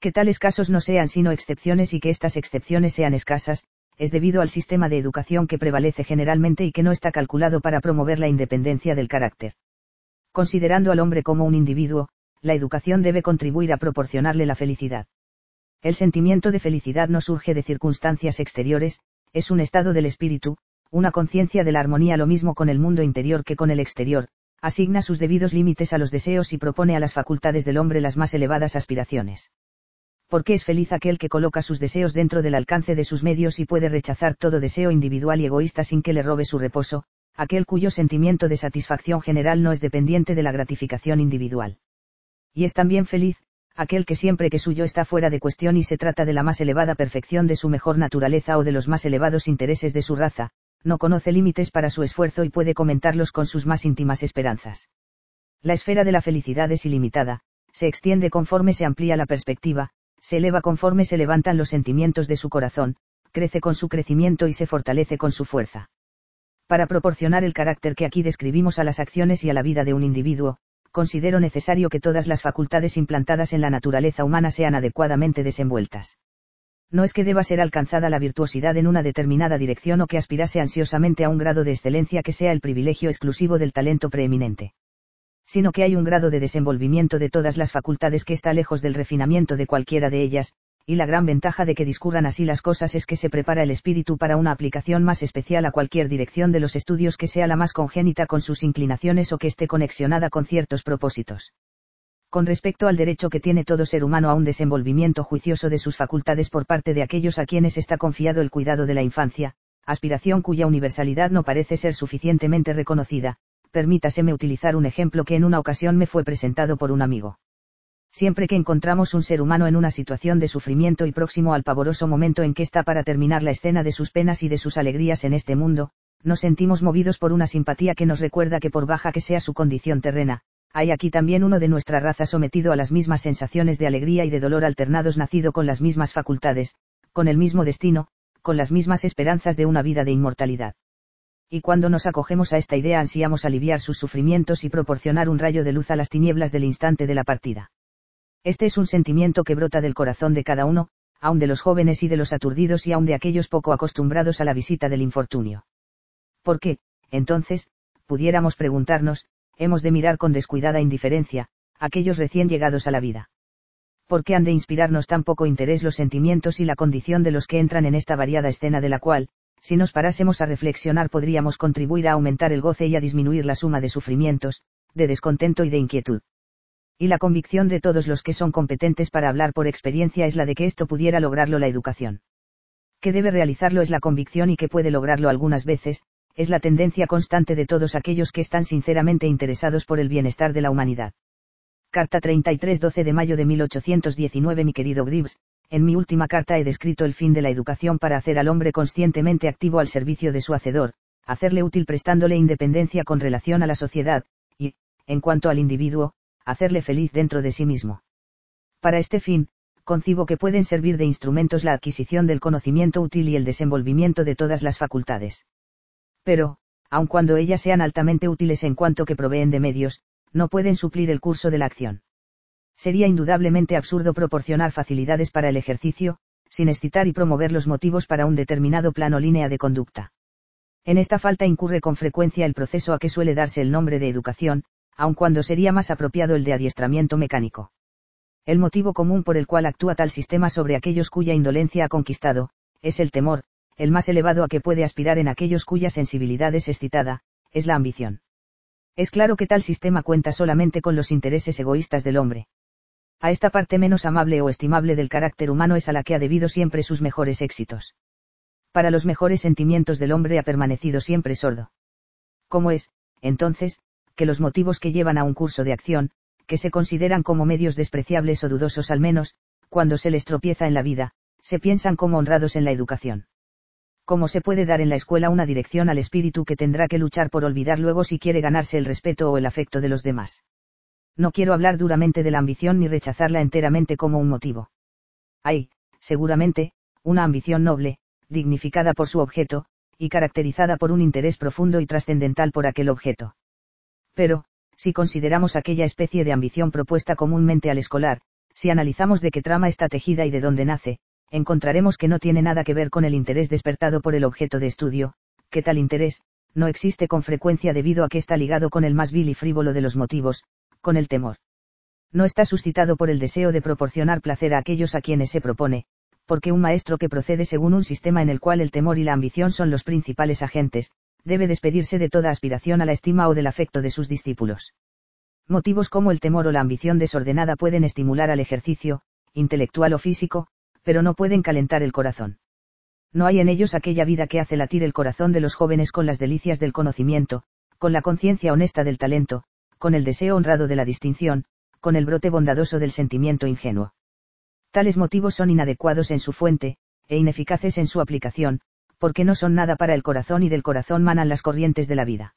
Que tales casos no sean sino excepciones y que estas excepciones sean escasas, es debido al sistema de educación que prevalece generalmente y que no está calculado para promover la independencia del carácter. Considerando al hombre como un individuo, la educación debe contribuir a proporcionarle la felicidad. El sentimiento de felicidad no surge de circunstancias exteriores, es un estado del espíritu, una conciencia de la armonía lo mismo con el mundo interior que con el exterior, asigna sus debidos límites a los deseos y propone a las facultades del hombre las más elevadas aspiraciones. Porque es feliz aquel que coloca sus deseos dentro del alcance de sus medios y puede rechazar todo deseo individual y egoísta sin que le robe su reposo, aquel cuyo sentimiento de satisfacción general no es dependiente de la gratificación individual. Y es también feliz, aquel que siempre que suyo está fuera de cuestión y se trata de la más elevada perfección de su mejor naturaleza o de los más elevados intereses de su raza, no conoce límites para su esfuerzo y puede comentarlos con sus más íntimas esperanzas. La esfera de la felicidad es ilimitada, se extiende conforme se amplía la perspectiva, se eleva conforme se levantan los sentimientos de su corazón, crece con su crecimiento y se fortalece con su fuerza. Para proporcionar el carácter que aquí describimos a las acciones y a la vida de un individuo, considero necesario que todas las facultades implantadas en la naturaleza humana sean adecuadamente desenvueltas. No es que deba ser alcanzada la virtuosidad en una determinada dirección o que aspirase ansiosamente a un grado de excelencia que sea el privilegio exclusivo del talento preeminente sino que hay un grado de desenvolvimiento de todas las facultades que está lejos del refinamiento de cualquiera de ellas, y la gran ventaja de que discurran así las cosas es que se prepara el espíritu para una aplicación más especial a cualquier dirección de los estudios que sea la más congénita con sus inclinaciones o que esté conexionada con ciertos propósitos. Con respecto al derecho que tiene todo ser humano a un desenvolvimiento juicioso de sus facultades por parte de aquellos a quienes está confiado el cuidado de la infancia, aspiración cuya universalidad no parece ser suficientemente reconocida, permítaseme utilizar un ejemplo que en una ocasión me fue presentado por un amigo. Siempre que encontramos un ser humano en una situación de sufrimiento y próximo al pavoroso momento en que está para terminar la escena de sus penas y de sus alegrías en este mundo, nos sentimos movidos por una simpatía que nos recuerda que por baja que sea su condición terrena, hay aquí también uno de nuestra raza sometido a las mismas sensaciones de alegría y de dolor alternados nacido con las mismas facultades, con el mismo destino, con las mismas esperanzas de una vida de inmortalidad y cuando nos acogemos a esta idea ansiamos aliviar sus sufrimientos y proporcionar un rayo de luz a las tinieblas del instante de la partida. Este es un sentimiento que brota del corazón de cada uno, aun de los jóvenes y de los aturdidos y aun de aquellos poco acostumbrados a la visita del infortunio. ¿Por qué, entonces, pudiéramos preguntarnos, hemos de mirar con descuidada indiferencia, aquellos recién llegados a la vida? ¿Por qué han de inspirarnos tan poco interés los sentimientos y la condición de los que entran en esta variada escena de la cual, si nos parásemos a reflexionar podríamos contribuir a aumentar el goce y a disminuir la suma de sufrimientos, de descontento y de inquietud. Y la convicción de todos los que son competentes para hablar por experiencia es la de que esto pudiera lograrlo la educación. Que debe realizarlo es la convicción y que puede lograrlo algunas veces, es la tendencia constante de todos aquellos que están sinceramente interesados por el bienestar de la humanidad. Carta 33 12 de mayo de 1819 Mi querido Gribbs, en mi última carta he descrito el fin de la educación para hacer al hombre conscientemente activo al servicio de su hacedor, hacerle útil prestándole independencia con relación a la sociedad, y, en cuanto al individuo, hacerle feliz dentro de sí mismo. Para este fin, concibo que pueden servir de instrumentos la adquisición del conocimiento útil y el desenvolvimiento de todas las facultades. Pero, aun cuando ellas sean altamente útiles en cuanto que proveen de medios, no pueden suplir el curso de la acción sería indudablemente absurdo proporcionar facilidades para el ejercicio, sin excitar y promover los motivos para un determinado plano línea de conducta. En esta falta incurre con frecuencia el proceso a que suele darse el nombre de educación, aun cuando sería más apropiado el de adiestramiento mecánico. El motivo común por el cual actúa tal sistema sobre aquellos cuya indolencia ha conquistado, es el temor, el más elevado a que puede aspirar en aquellos cuya sensibilidad es excitada, es la ambición. Es claro que tal sistema cuenta solamente con los intereses egoístas del hombre a esta parte menos amable o estimable del carácter humano es a la que ha debido siempre sus mejores éxitos. Para los mejores sentimientos del hombre ha permanecido siempre sordo. ¿Cómo es, entonces, que los motivos que llevan a un curso de acción, que se consideran como medios despreciables o dudosos al menos, cuando se les tropieza en la vida, se piensan como honrados en la educación? ¿Cómo se puede dar en la escuela una dirección al espíritu que tendrá que luchar por olvidar luego si quiere ganarse el respeto o el afecto de los demás? no quiero hablar duramente de la ambición ni rechazarla enteramente como un motivo. Hay, seguramente, una ambición noble, dignificada por su objeto, y caracterizada por un interés profundo y trascendental por aquel objeto. Pero, Si consideramos aquella especie de ambición propuesta comúnmente al escolar, si analizamos de qué trama está tejida y de dónde nace, encontraremos que no tiene nada que ver con el interés despertado por el objeto de estudio, que tal interés, no existe con frecuencia debido a que está ligado con el más vil y frívolo de los motivos, con el temor. No está suscitado por el deseo de proporcionar placer a aquellos a quienes se propone, porque un maestro que procede según un sistema en el cual el temor y la ambición son los principales agentes, debe despedirse de toda aspiración a la estima o del afecto de sus discípulos. Motivos como el temor o la ambición desordenada pueden estimular al ejercicio, intelectual o físico, pero no pueden calentar el corazón. No hay en ellos aquella vida que hace latir el corazón de los jóvenes con las delicias del conocimiento, con la conciencia honesta del talento, con el deseo honrado de la distinción, con el brote bondadoso del sentimiento ingenuo. Tales motivos son inadecuados en su fuente, e ineficaces en su aplicación, porque no son nada para el corazón y del corazón manan las corrientes de la vida.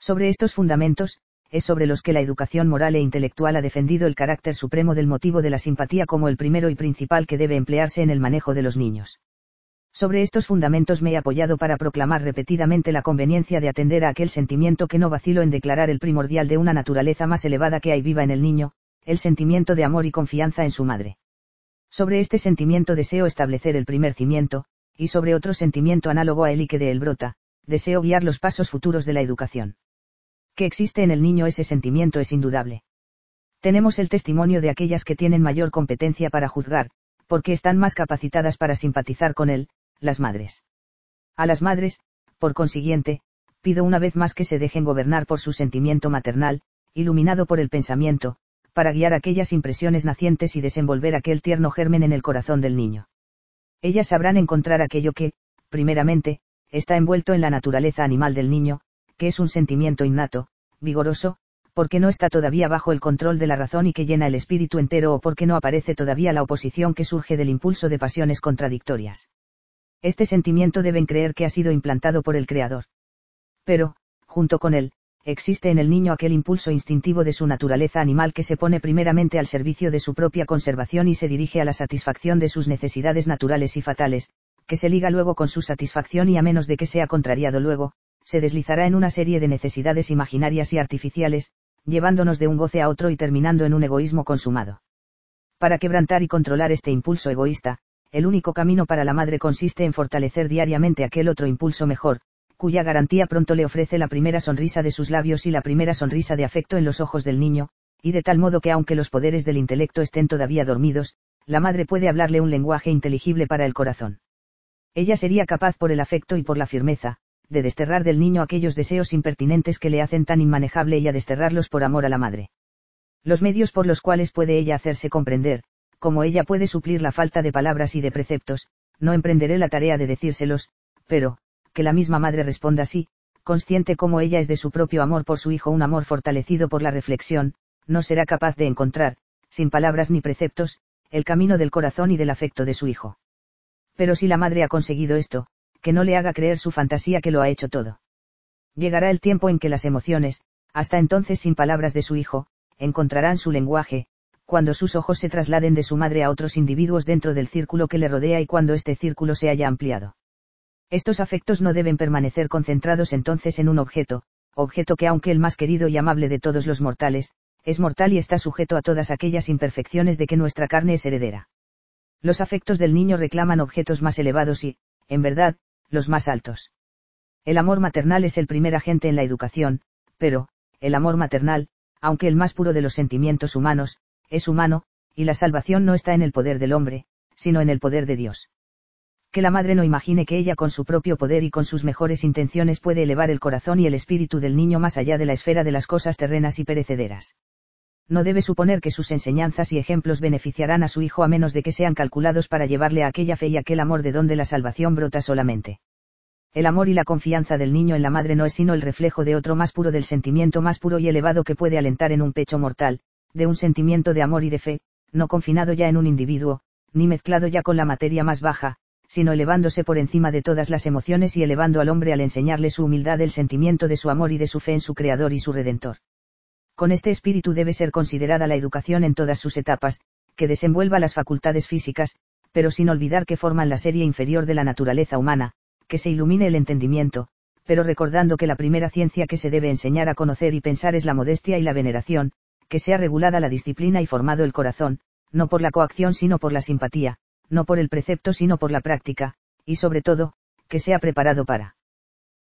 Sobre estos fundamentos, es sobre los que la educación moral e intelectual ha defendido el carácter supremo del motivo de la simpatía como el primero y principal que debe emplearse en el manejo de los niños. Sobre estos fundamentos me he apoyado para proclamar repetidamente la conveniencia de atender a aquel sentimiento que no vacilo en declarar el primordial de una naturaleza más elevada que hay viva en el niño, el sentimiento de amor y confianza en su madre. Sobre este sentimiento deseo establecer el primer cimiento, y sobre otro sentimiento análogo a él y que de él brota, deseo guiar los pasos futuros de la educación. Que existe en el niño ese sentimiento es indudable. Tenemos el testimonio de aquellas que tienen mayor competencia para juzgar, porque están más capacitadas para simpatizar con él, las madres. A las madres, por consiguiente, pido una vez más que se dejen gobernar por su sentimiento maternal, iluminado por el pensamiento, para guiar aquellas impresiones nacientes y desenvolver aquel tierno germen en el corazón del niño. Ellas sabrán encontrar aquello que, primeramente, está envuelto en la naturaleza animal del niño, que es un sentimiento innato, vigoroso, porque no está todavía bajo el control de la razón y que llena el espíritu entero o porque no aparece todavía la oposición que surge del impulso de pasiones contradictorias. Este sentimiento deben creer que ha sido implantado por el Creador. Pero, junto con él, existe en el niño aquel impulso instintivo de su naturaleza animal que se pone primeramente al servicio de su propia conservación y se dirige a la satisfacción de sus necesidades naturales y fatales, que se liga luego con su satisfacción y a menos de que sea contrariado luego, se deslizará en una serie de necesidades imaginarias y artificiales, llevándonos de un goce a otro y terminando en un egoísmo consumado. Para quebrantar y controlar este impulso egoísta, el único camino para la madre consiste en fortalecer diariamente aquel otro impulso mejor, cuya garantía pronto le ofrece la primera sonrisa de sus labios y la primera sonrisa de afecto en los ojos del niño, y de tal modo que aunque los poderes del intelecto estén todavía dormidos, la madre puede hablarle un lenguaje inteligible para el corazón. Ella sería capaz por el afecto y por la firmeza, de desterrar del niño aquellos deseos impertinentes que le hacen tan inmanejable y a desterrarlos por amor a la madre. Los medios por los cuales puede ella hacerse comprender, como ella puede suplir la falta de palabras y de preceptos, no emprenderé la tarea de decírselos, pero, que la misma madre responda así, consciente como ella es de su propio amor por su hijo un amor fortalecido por la reflexión, no será capaz de encontrar, sin palabras ni preceptos, el camino del corazón y del afecto de su hijo. Pero si la madre ha conseguido esto, que no le haga creer su fantasía que lo ha hecho todo. Llegará el tiempo en que las emociones, hasta entonces sin palabras de su hijo, encontrarán su lenguaje, cuando sus ojos se trasladen de su madre a otros individuos dentro del círculo que le rodea y cuando este círculo se haya ampliado. Estos afectos no deben permanecer concentrados entonces en un objeto, objeto que aunque el más querido y amable de todos los mortales, es mortal y está sujeto a todas aquellas imperfecciones de que nuestra carne es heredera. Los afectos del niño reclaman objetos más elevados y, en verdad, los más altos. El amor maternal es el primer agente en la educación, pero, el amor maternal, aunque el más puro de los sentimientos humanos, es humano, y la salvación no está en el poder del hombre, sino en el poder de Dios. Que la madre no imagine que ella con su propio poder y con sus mejores intenciones puede elevar el corazón y el espíritu del niño más allá de la esfera de las cosas terrenas y perecederas. No debe suponer que sus enseñanzas y ejemplos beneficiarán a su hijo a menos de que sean calculados para llevarle a aquella fe y aquel amor de donde la salvación brota solamente. El amor y la confianza del niño en la madre no es sino el reflejo de otro más puro del sentimiento más puro y elevado que puede alentar en un pecho mortal, de un sentimiento de amor y de fe, no confinado ya en un individuo, ni mezclado ya con la materia más baja, sino elevándose por encima de todas las emociones y elevando al hombre al enseñarle su humildad el sentimiento de su amor y de su fe en su Creador y su Redentor. Con este espíritu debe ser considerada la educación en todas sus etapas, que desenvuelva las facultades físicas, pero sin olvidar que forman la serie inferior de la naturaleza humana, que se ilumine el entendimiento, pero recordando que la primera ciencia que se debe enseñar a conocer y pensar es la modestia y la veneración, que sea regulada la disciplina y formado el corazón, no por la coacción sino por la simpatía, no por el precepto sino por la práctica, y sobre todo, que sea preparado para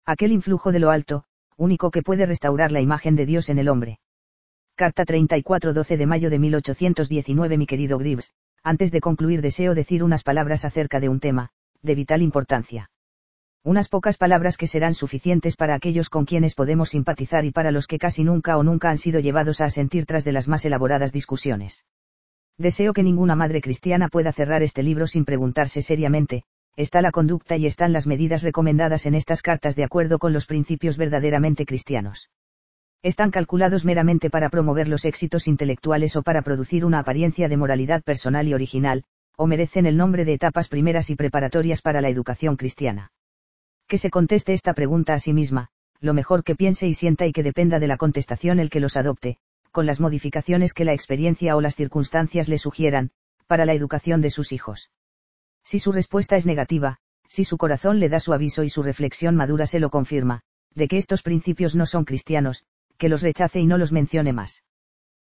aquel influjo de lo alto, único que puede restaurar la imagen de Dios en el hombre. Carta 34 12 de mayo de 1819 Mi querido Gribbs, antes de concluir deseo decir unas palabras acerca de un tema, de vital importancia. Unas pocas palabras que serán suficientes para aquellos con quienes podemos simpatizar y para los que casi nunca o nunca han sido llevados a asentir tras de las más elaboradas discusiones. Deseo que ninguna madre cristiana pueda cerrar este libro sin preguntarse seriamente, está la conducta y están las medidas recomendadas en estas cartas de acuerdo con los principios verdaderamente cristianos. Están calculados meramente para promover los éxitos intelectuales o para producir una apariencia de moralidad personal y original, o merecen el nombre de etapas primeras y preparatorias para la educación cristiana. Que se conteste esta pregunta a sí misma, lo mejor que piense y sienta y que dependa de la contestación el que los adopte, con las modificaciones que la experiencia o las circunstancias le sugieran, para la educación de sus hijos. Si su respuesta es negativa, si su corazón le da su aviso y su reflexión madura se lo confirma, de que estos principios no son cristianos, que los rechace y no los mencione más.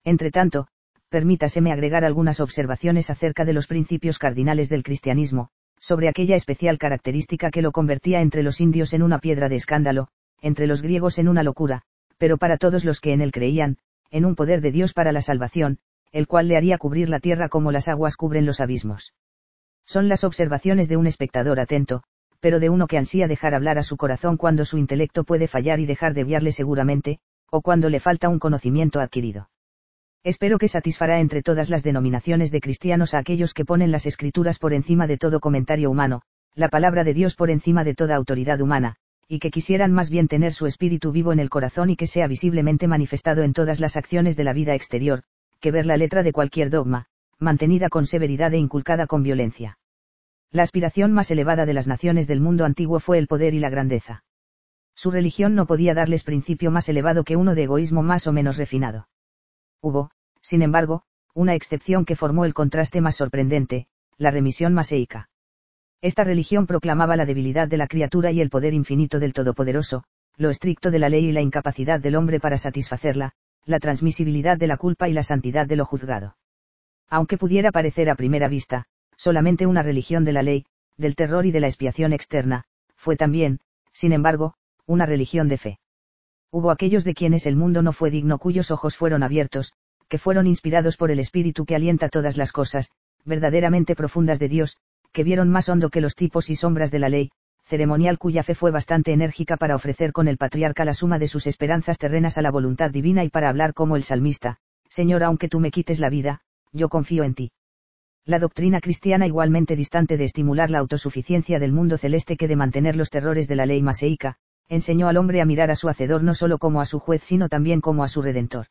Entre tanto, permítaseme agregar algunas observaciones acerca de los principios cardinales del cristianismo, sobre aquella especial característica que lo convertía entre los indios en una piedra de escándalo, entre los griegos en una locura, pero para todos los que en él creían, en un poder de Dios para la salvación, el cual le haría cubrir la tierra como las aguas cubren los abismos. Son las observaciones de un espectador atento, pero de uno que ansía dejar hablar a su corazón cuando su intelecto puede fallar y dejar de guiarle seguramente, o cuando le falta un conocimiento adquirido. Espero que satisfará entre todas las denominaciones de cristianos a aquellos que ponen las escrituras por encima de todo comentario humano, la palabra de Dios por encima de toda autoridad humana, y que quisieran más bien tener su espíritu vivo en el corazón y que sea visiblemente manifestado en todas las acciones de la vida exterior, que ver la letra de cualquier dogma, mantenida con severidad e inculcada con violencia. La aspiración más elevada de las naciones del mundo antiguo fue el poder y la grandeza. Su religión no podía darles principio más elevado que uno de egoísmo más o menos refinado. Hubo, sin embargo, una excepción que formó el contraste más sorprendente, la remisión maseica. Esta religión proclamaba la debilidad de la criatura y el poder infinito del Todopoderoso, lo estricto de la ley y la incapacidad del hombre para satisfacerla, la transmisibilidad de la culpa y la santidad de lo juzgado. Aunque pudiera parecer a primera vista, solamente una religión de la ley, del terror y de la expiación externa, fue también, sin embargo, una religión de fe. Hubo aquellos de quienes el mundo no fue digno cuyos ojos fueron abiertos, que fueron inspirados por el Espíritu que alienta todas las cosas, verdaderamente profundas de Dios, que vieron más hondo que los tipos y sombras de la ley, ceremonial cuya fe fue bastante enérgica para ofrecer con el patriarca la suma de sus esperanzas terrenas a la voluntad divina y para hablar como el salmista, Señor, aunque tú me quites la vida, yo confío en ti. La doctrina cristiana igualmente distante de estimular la autosuficiencia del mundo celeste que de mantener los terrores de la ley maseica, enseñó al hombre a mirar a su Hacedor no solo como a su juez sino también como a su Redentor.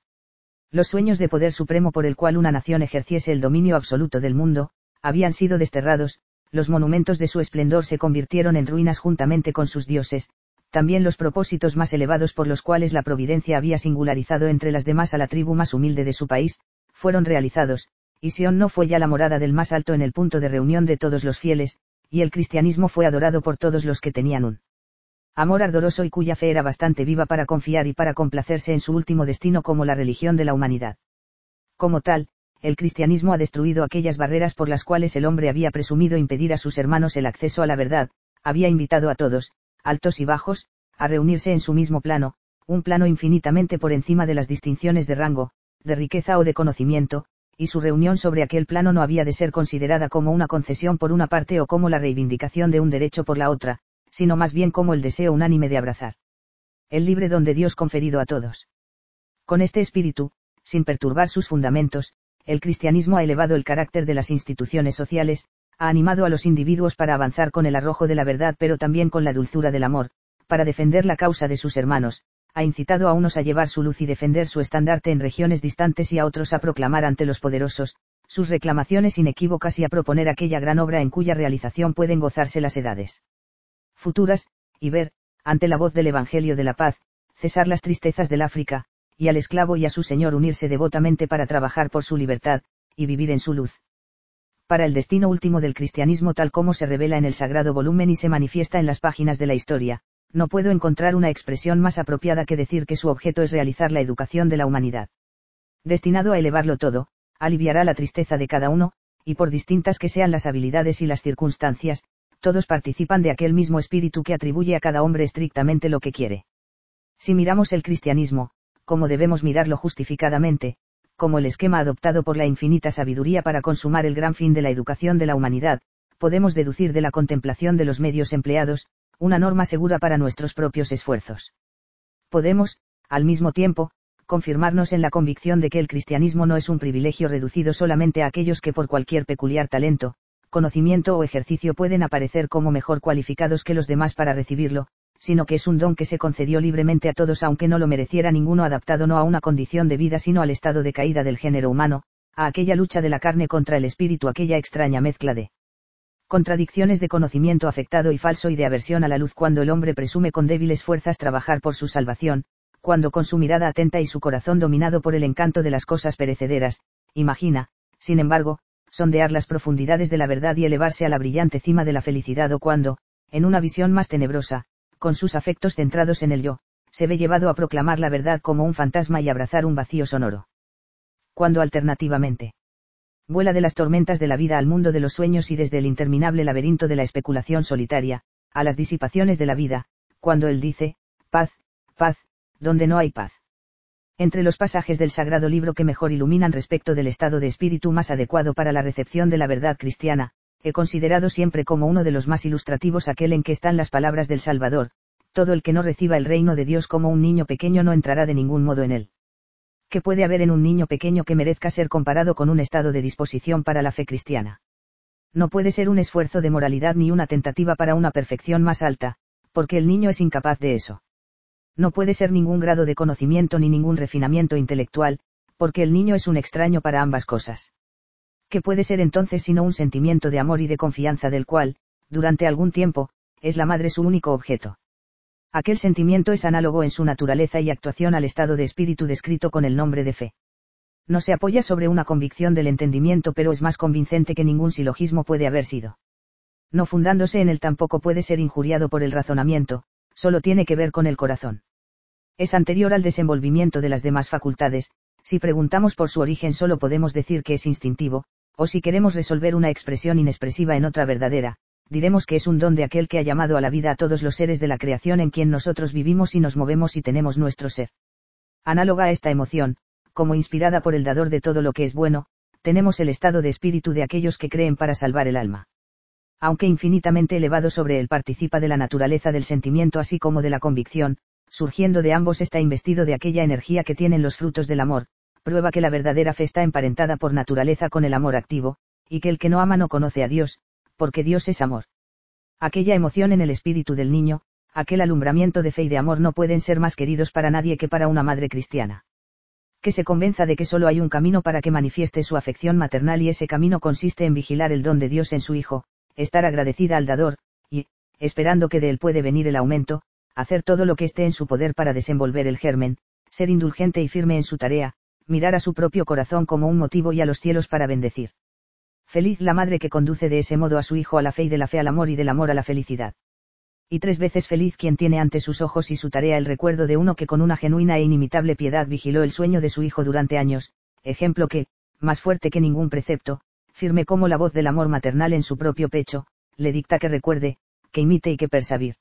Los sueños de poder supremo por el cual una nación ejerciese el dominio absoluto del mundo, habían sido desterrados, los monumentos de su esplendor se convirtieron en ruinas juntamente con sus dioses, también los propósitos más elevados por los cuales la providencia había singularizado entre las demás a la tribu más humilde de su país, fueron realizados, y Sion no fue ya la morada del más alto en el punto de reunión de todos los fieles, y el cristianismo fue adorado por todos los que tenían un amor ardoroso y cuya fe era bastante viva para confiar y para complacerse en su último destino como la religión de la humanidad. Como tal, el cristianismo ha destruido aquellas barreras por las cuales el hombre había presumido impedir a sus hermanos el acceso a la verdad, había invitado a todos, altos y bajos, a reunirse en su mismo plano, un plano infinitamente por encima de las distinciones de rango, de riqueza o de conocimiento, y su reunión sobre aquel plano no había de ser considerada como una concesión por una parte o como la reivindicación de un derecho por la otra, sino más bien como el deseo unánime de abrazar. El libre don de Dios conferido a todos. Con este espíritu, sin perturbar sus fundamentos, el cristianismo ha elevado el carácter de las instituciones sociales, ha animado a los individuos para avanzar con el arrojo de la verdad pero también con la dulzura del amor, para defender la causa de sus hermanos, ha incitado a unos a llevar su luz y defender su estandarte en regiones distantes y a otros a proclamar ante los poderosos, sus reclamaciones inequívocas y a proponer aquella gran obra en cuya realización pueden gozarse las edades futuras, y ver, ante la voz del Evangelio de la paz, cesar las tristezas del África, y al esclavo y a su Señor unirse devotamente para trabajar por su libertad, y vivir en su luz. Para el destino último del cristianismo tal como se revela en el sagrado volumen y se manifiesta en las páginas de la historia, No puedo encontrar una expresión más apropiada que decir que su objeto es realizar la educación de la humanidad. Destinado a elevarlo todo, aliviará la tristeza de cada uno, y por distintas que sean las habilidades y las circunstancias, todos participan de aquel mismo espíritu que atribuye a cada hombre estrictamente lo que quiere. Si miramos el cristianismo, como debemos mirarlo justificadamente, como el esquema adoptado por la infinita sabiduría para consumar el gran fin de la educación de la humanidad, podemos deducir de la contemplación de los medios empleados, una norma segura para nuestros propios esfuerzos. Podemos, al mismo tiempo, confirmarnos en la convicción de que el cristianismo no es un privilegio reducido solamente a aquellos que por cualquier peculiar talento, conocimiento o ejercicio pueden aparecer como mejor cualificados que los demás para recibirlo, sino que es un don que se concedió libremente a todos aunque no lo mereciera ninguno adaptado no a una condición de vida sino al estado de caída del género humano, a aquella lucha de la carne contra el espíritu, aquella extraña mezcla de contradicciones de conocimiento afectado y falso y de aversión a la luz cuando el hombre presume con débiles fuerzas trabajar por su salvación, cuando con su mirada atenta y su corazón dominado por el encanto de las cosas perecederas, imagina, sin embargo, sondear las profundidades de la verdad y elevarse a la brillante cima de la felicidad o cuando, en una visión más tenebrosa, con sus afectos centrados en el yo, se ve llevado a proclamar la verdad como un fantasma y abrazar un vacío sonoro. Cuando alternativamente, vuela de las tormentas de la vida al mundo de los sueños y desde el interminable laberinto de la especulación solitaria, a las disipaciones de la vida, cuando él dice, paz, paz, donde no hay paz. Entre los pasajes del sagrado libro que mejor iluminan respecto del estado de espíritu más adecuado para la recepción de la verdad cristiana, he considerado siempre como uno de los más ilustrativos aquel en que están las palabras del Salvador, todo el que no reciba el reino de Dios como un niño pequeño no entrará de ningún modo en él. ¿Qué puede haber en un niño pequeño que merezca ser comparado con un estado de disposición para la fe cristiana? No puede ser un esfuerzo de moralidad ni una tentativa para una perfección más alta, porque el niño es incapaz de eso. No puede ser ningún grado de conocimiento ni ningún refinamiento intelectual, porque el niño es un extraño para ambas cosas. ¿Qué puede ser entonces sino un sentimiento de amor y de confianza del cual, durante algún tiempo, es la madre su único objeto? Aquel sentimiento es análogo en su naturaleza y actuación al estado de espíritu descrito con el nombre de fe. No se apoya sobre una convicción del entendimiento pero es más convincente que ningún silogismo puede haber sido. No fundándose en él tampoco puede ser injuriado por el razonamiento, solo tiene que ver con el corazón. Es anterior al desenvolvimiento de las demás facultades, si preguntamos por su origen solo podemos decir que es instintivo, o si queremos resolver una expresión inexpresiva en otra verdadera, diremos que es un don de aquel que ha llamado a la vida a todos los seres de la creación en quien nosotros vivimos y nos movemos y tenemos nuestro ser. Análoga a esta emoción, como inspirada por el dador de todo lo que es bueno, tenemos el estado de espíritu de aquellos que creen para salvar el alma. Aunque infinitamente elevado sobre él participa de la naturaleza del sentimiento así como de la convicción, surgiendo de ambos está investido de aquella energía que tienen los frutos del amor, prueba que la verdadera fe está emparentada por naturaleza con el amor activo, y que el que no ama no conoce a Dios, porque Dios es amor. Aquella emoción en el espíritu del niño, aquel alumbramiento de fe y de amor no pueden ser más queridos para nadie que para una madre cristiana. Que se convenza de que solo hay un camino para que manifieste su afección maternal y ese camino consiste en vigilar el don de Dios en su Hijo, estar agradecida al dador, y, esperando que de él puede venir el aumento, hacer todo lo que esté en su poder para desenvolver el germen, ser indulgente y firme en su tarea, mirar a su propio corazón como un motivo y a los cielos para bendecir. Feliz la madre que conduce de ese modo a su hijo a la fe y de la fe al amor y del amor a la felicidad. Y tres veces feliz quien tiene ante sus ojos y su tarea el recuerdo de uno que con una genuina e inimitable piedad vigiló el sueño de su hijo durante años, ejemplo que, más fuerte que ningún precepto, firme como la voz del amor maternal en su propio pecho, le dicta que recuerde, que imite y que persavir.